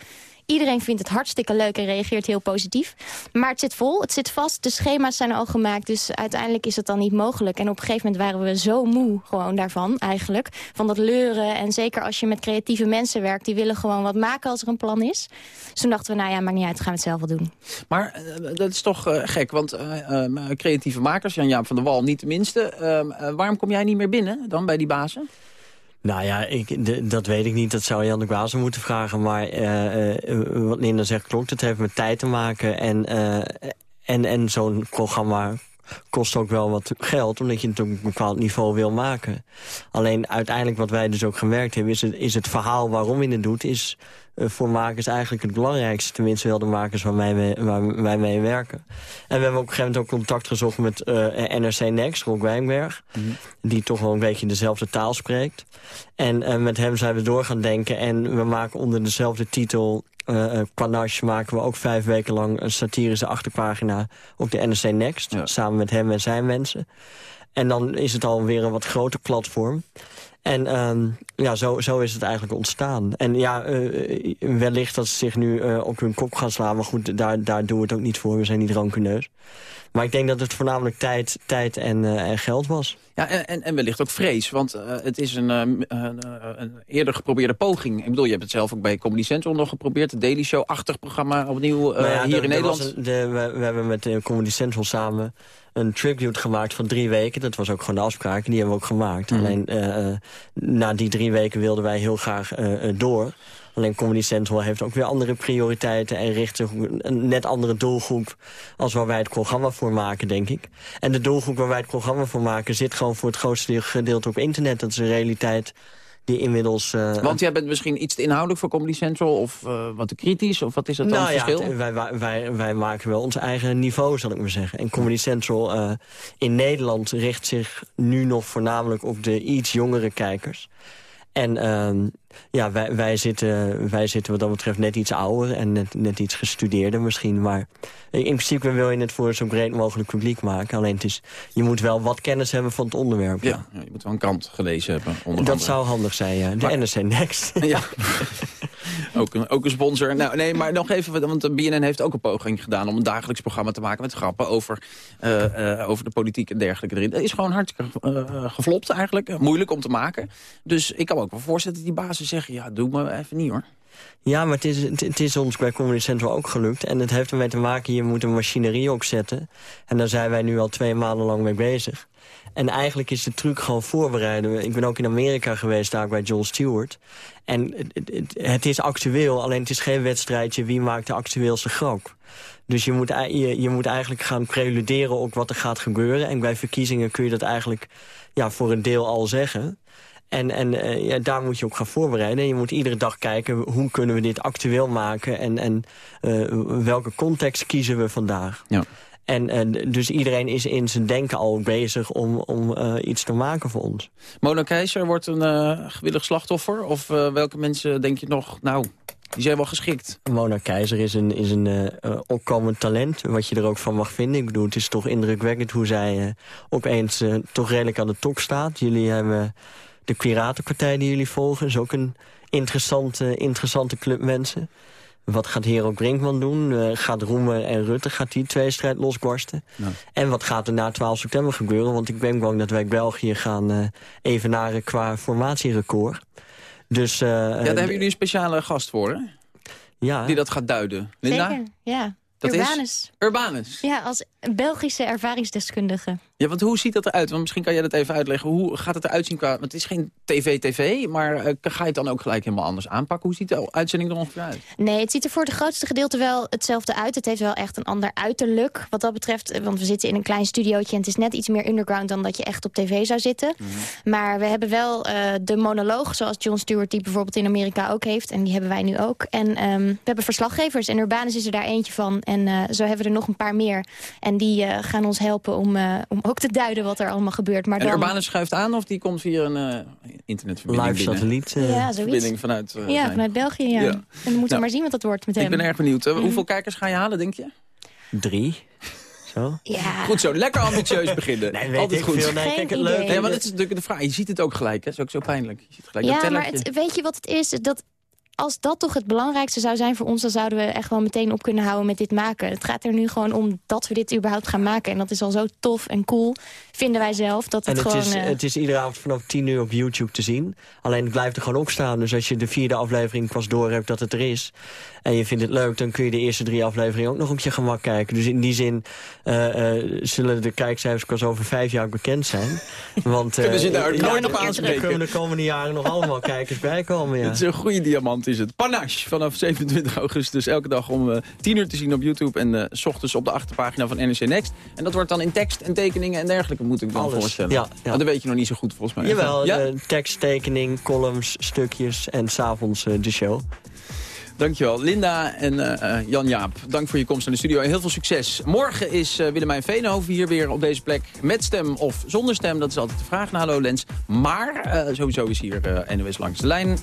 Iedereen vindt het hartstikke leuk en reageert heel positief. Maar het zit vol, het zit vast, de schema's zijn al gemaakt... dus uiteindelijk is het dan niet mogelijk. En op een gegeven moment waren we zo moe gewoon daarvan eigenlijk. Van dat leuren en zeker als je met creatieve mensen werkt... die willen gewoon wat maken als er een plan is. Dus toen dachten we, nou ja, maakt niet uit, gaan we het zelf wel doen. Maar uh, dat is toch uh, gek, want uh, creatieve makers, Jan-Jaap van der Wal niet tenminste... Ehm, waarom kom jij niet meer binnen dan bij die bazen? Nou ja, ik, de, dat weet ik niet. Dat zou Jan de Glazen moeten vragen. Maar uh, wat Linda zegt klopt. Het heeft met tijd te maken. En, uh, en, en zo'n programma kost ook wel wat geld, omdat je het op een bepaald niveau wil maken. Alleen uiteindelijk wat wij dus ook gewerkt hebben... is het, is het verhaal waarom je het doet... is voor makers eigenlijk het belangrijkste. Tenminste wel de makers waar wij mee, waar wij mee werken. En we hebben op een gegeven moment ook contact gezocht met uh, eh, NRC Next, Rob Wijnberg. Mhm. Die toch wel een beetje dezelfde taal spreekt. En uh, met hem zijn we door gaan denken. En we maken onder dezelfde titel uh, Panache maken we ook vijf weken lang een satirische achterpagina op de NRC Next. Samen met hem en zijn mensen. En dan is het alweer een wat groter platform. En um, ja, zo, zo is het eigenlijk ontstaan. En ja, uh, wellicht dat ze zich nu uh, op hun kop gaan slaan. Maar goed, daar, daar doen we het ook niet voor. We zijn niet rancuneus. Maar ik denk dat het voornamelijk tijd, tijd en, uh, en geld was. Ja, en, en wellicht ook vrees. Want het is een, een, een, eerder geprobeerde poging. Ik bedoel, je hebt het zelf ook bij Comedy Central nog geprobeerd. De Daily Show-achtig programma opnieuw nou ja, hier in Nederland. de, we, we, hebben met Comedy Central samen een tribute gemaakt van drie weken. Dat was ook gewoon de afspraak. Die hebben we ook gemaakt. Mhm. Alleen uh, na die drie weken wilden wij heel graag door. Alleen Comedy Central heeft ook weer andere prioriteiten... en richt zich op een net andere doelgroep... als waar wij het programma voor maken, denk ik. En de doelgroep waar wij het programma voor maken... zit gewoon voor het grootste gedeelte op internet. Dat is een realiteit die inmiddels... Uh, Want jij bent misschien iets te inhoudelijk voor Comedy Central... of uh, wat te kritisch, of wat is dat dan nou, het verschil? Ja, wij, wij, wij maken wel ons eigen niveau, zal ik maar zeggen. En Comedy Central uh, in Nederland richt zich nu nog voornamelijk op de iets jongere kijkers. En uh, ja, wij, wij, zitten, wij zitten wat dat betreft net iets ouder en net, net iets gestudeerder misschien. Maar in principe wil je het voor zo breed mogelijk publiek maken. Alleen het is, je moet wel wat kennis hebben van het onderwerp. Ja, ja je moet wel een krant gelezen hebben. Dat zou handig zijn, ja. De NRC Next. Ja. ook, een, ook een sponsor. Nou, nee, maar nog even, want BNN heeft ook een poging gedaan... om een dagelijks programma te maken met grappen over, uh, uh, over de politiek en dergelijke erin. Dat is gewoon hartstikke uh, geflopt eigenlijk. Moeilijk om te maken. Dus ik kan me ook wel voorstellen dat die zeggen... ja, doe me even niet hoor. Ja, maar het is, het, is ons bij Comedy Central ook gelukt. En het heeft ermee te maken, je moet een machinerie opzetten. En daar zijn wij nu al twee maanden lang mee bezig. En eigenlijk is de truc gewoon voorbereiden. Ik ben ook in Amerika geweest, daar bij John Stewart. En het, het, het, is actueel, alleen het is geen wedstrijdje... wie maakt de actueelste grap. Dus je moet, je, je moet eigenlijk gaan preluderen op wat er gaat gebeuren. En bij verkiezingen kun je dat eigenlijk ja, voor een deel al zeggen. En, en ja, daar moet je op gaan voorbereiden. En je moet iedere dag kijken hoe kunnen we dit actueel maken... en, en uh, welke context kiezen we vandaag. Ja. En, en dus iedereen is in zijn denken al bezig om, om uh, iets te maken voor ons. Mona Keizer wordt een uh, gewillig slachtoffer? Of uh, welke mensen denk je nog, nou, die zijn wel geschikt? Mona Keizer is een, is een opkomend talent, wat je er ook van mag vinden. Ik bedoel, het is toch indrukwekkend hoe zij opeens toch redelijk aan de top staat. Jullie hebben de Piratenpartij die jullie volgen, is ook een interessante, interessante club mensen. Wat gaat Hero Brinkman doen? Uh, gaat Roemer en Rutte gaat die tweestrijd losbarsten? Ja. En wat gaat er na 12 september gebeuren? Want ik ben bang dat wij België gaan uh, evenaren qua formatierecord. Dus, uh, ja, daar hebben jullie een speciale gast voor, hè? Ja. Die dat gaat duiden. Linda? Zeker, ja. Dat Urbanus. Is Urbanus. Ja, als Belgische ervaringsdeskundige. Ja, want hoe ziet dat eruit? Want misschien kan jij dat even uitleggen. Hoe gaat het eruit zien qua... Want het is geen tv-tv, maar uh, ga je het dan ook gelijk helemaal anders aanpakken? Hoe ziet de uitzending er ongeveer uit? Nee, het ziet er voor het grootste gedeelte wel hetzelfde uit. Het heeft wel echt een ander uiterlijk wat dat betreft. Eh, want we zitten in een klein studiootje en het is net iets meer underground... dan dat je echt op tv zou zitten. Mm -hmm. Maar we hebben wel uh, de monoloog, zoals John Stewart die bijvoorbeeld in Amerika ook heeft. En die hebben wij nu ook. En um, we hebben verslaggevers en Urbanus is er daar eentje van. En uh, zo hebben we er nog een paar meer. En die uh, gaan ons helpen om, uh, om ook te duiden wat er allemaal gebeurt. Maar en dan... Urbanus schuift aan of die komt via een uh, internetverbinding Live satelliet. ja, verbinding vanuit... ja, vanuit België, ja. ja. En we moeten nou, maar zien wat dat wordt met hem. Ik ben erg benieuwd. Mm. Hoeveel kijkers ga je halen, denk je? Drie. Zo. Ja. Goed zo, lekker ambitieus beginnen. Nee, weet Altijd ik goed. Veel. Nee, kijk, het leuk. Nee, maar dat is natuurlijk de vraag. Je ziet het ook gelijk, hè? Dat is ook zo pijnlijk. Je ziet gelijk ja, maar het, weet je wat het is? Dat als dat toch het belangrijkste zou zijn voor ons... dan zouden we echt wel meteen op kunnen houden met dit maken. Het gaat er nu gewoon om dat we dit überhaupt gaan maken. En dat is al zo tof en cool, vinden wij zelf. Dat het, en het, gewoon, is, uh... het is iedere avond vanaf 10 uur op YouTube te zien. Alleen het blijft er gewoon op staan. Dus als je de vierde aflevering pas door hebt dat het er is... en je vindt het leuk, dan kun je de eerste drie afleveringen ook nog op je gemak kijken. Dus in die zin uh, uh, zullen de kijkcijfers pas over vijf jaar bekend zijn. Want, kunnen ze daar ja, nog aanspreken? kunnen de komende jaren nog allemaal kijkers bijkomen. Ja. Het is een goede diamant, is het. Panache vanaf 27 augustus elke dag om uh, 10 uur te zien op YouTube... en uh, s ochtends op de achterpagina van NRC Next. En dat wordt dan in tekst en tekeningen en dergelijke, moet ik dan Alles. voorstellen. Ja, ja. Maar dat weet je nog niet zo goed, volgens mij. Jawel, ja? uh, tekst, tekening, columns, stukjes en s'avonds uh, de show. Dankjewel. Linda en uh, Jan-Jaap, dank voor je komst naar de studio en heel veel succes. Morgen is uh, Willemijn Veenhoven hier weer op deze plek. Met stem of zonder stem, dat is altijd de vraag naar Hallo Lens. Maar uh, sowieso is hier NOS langs de lijn.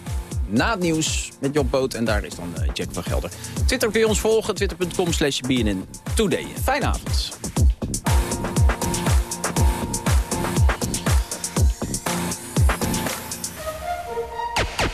Na het nieuws met Job Boot en daar is dan Jack van Gelder. Twitter kun je ons volgen, twitter.com slash BNN Today. Fijne avond.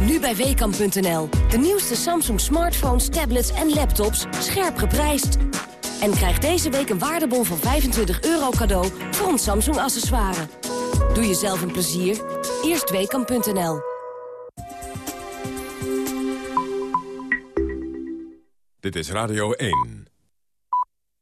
Nu bij Weekamp.nl. De nieuwste Samsung smartphones, tablets en laptops scherp geprijsd. En krijg deze week een waardebon van 25 euro cadeau voor een Samsung accessoire. Doe jezelf een plezier. Eerst Weekamp.nl. Dit is Radio 1.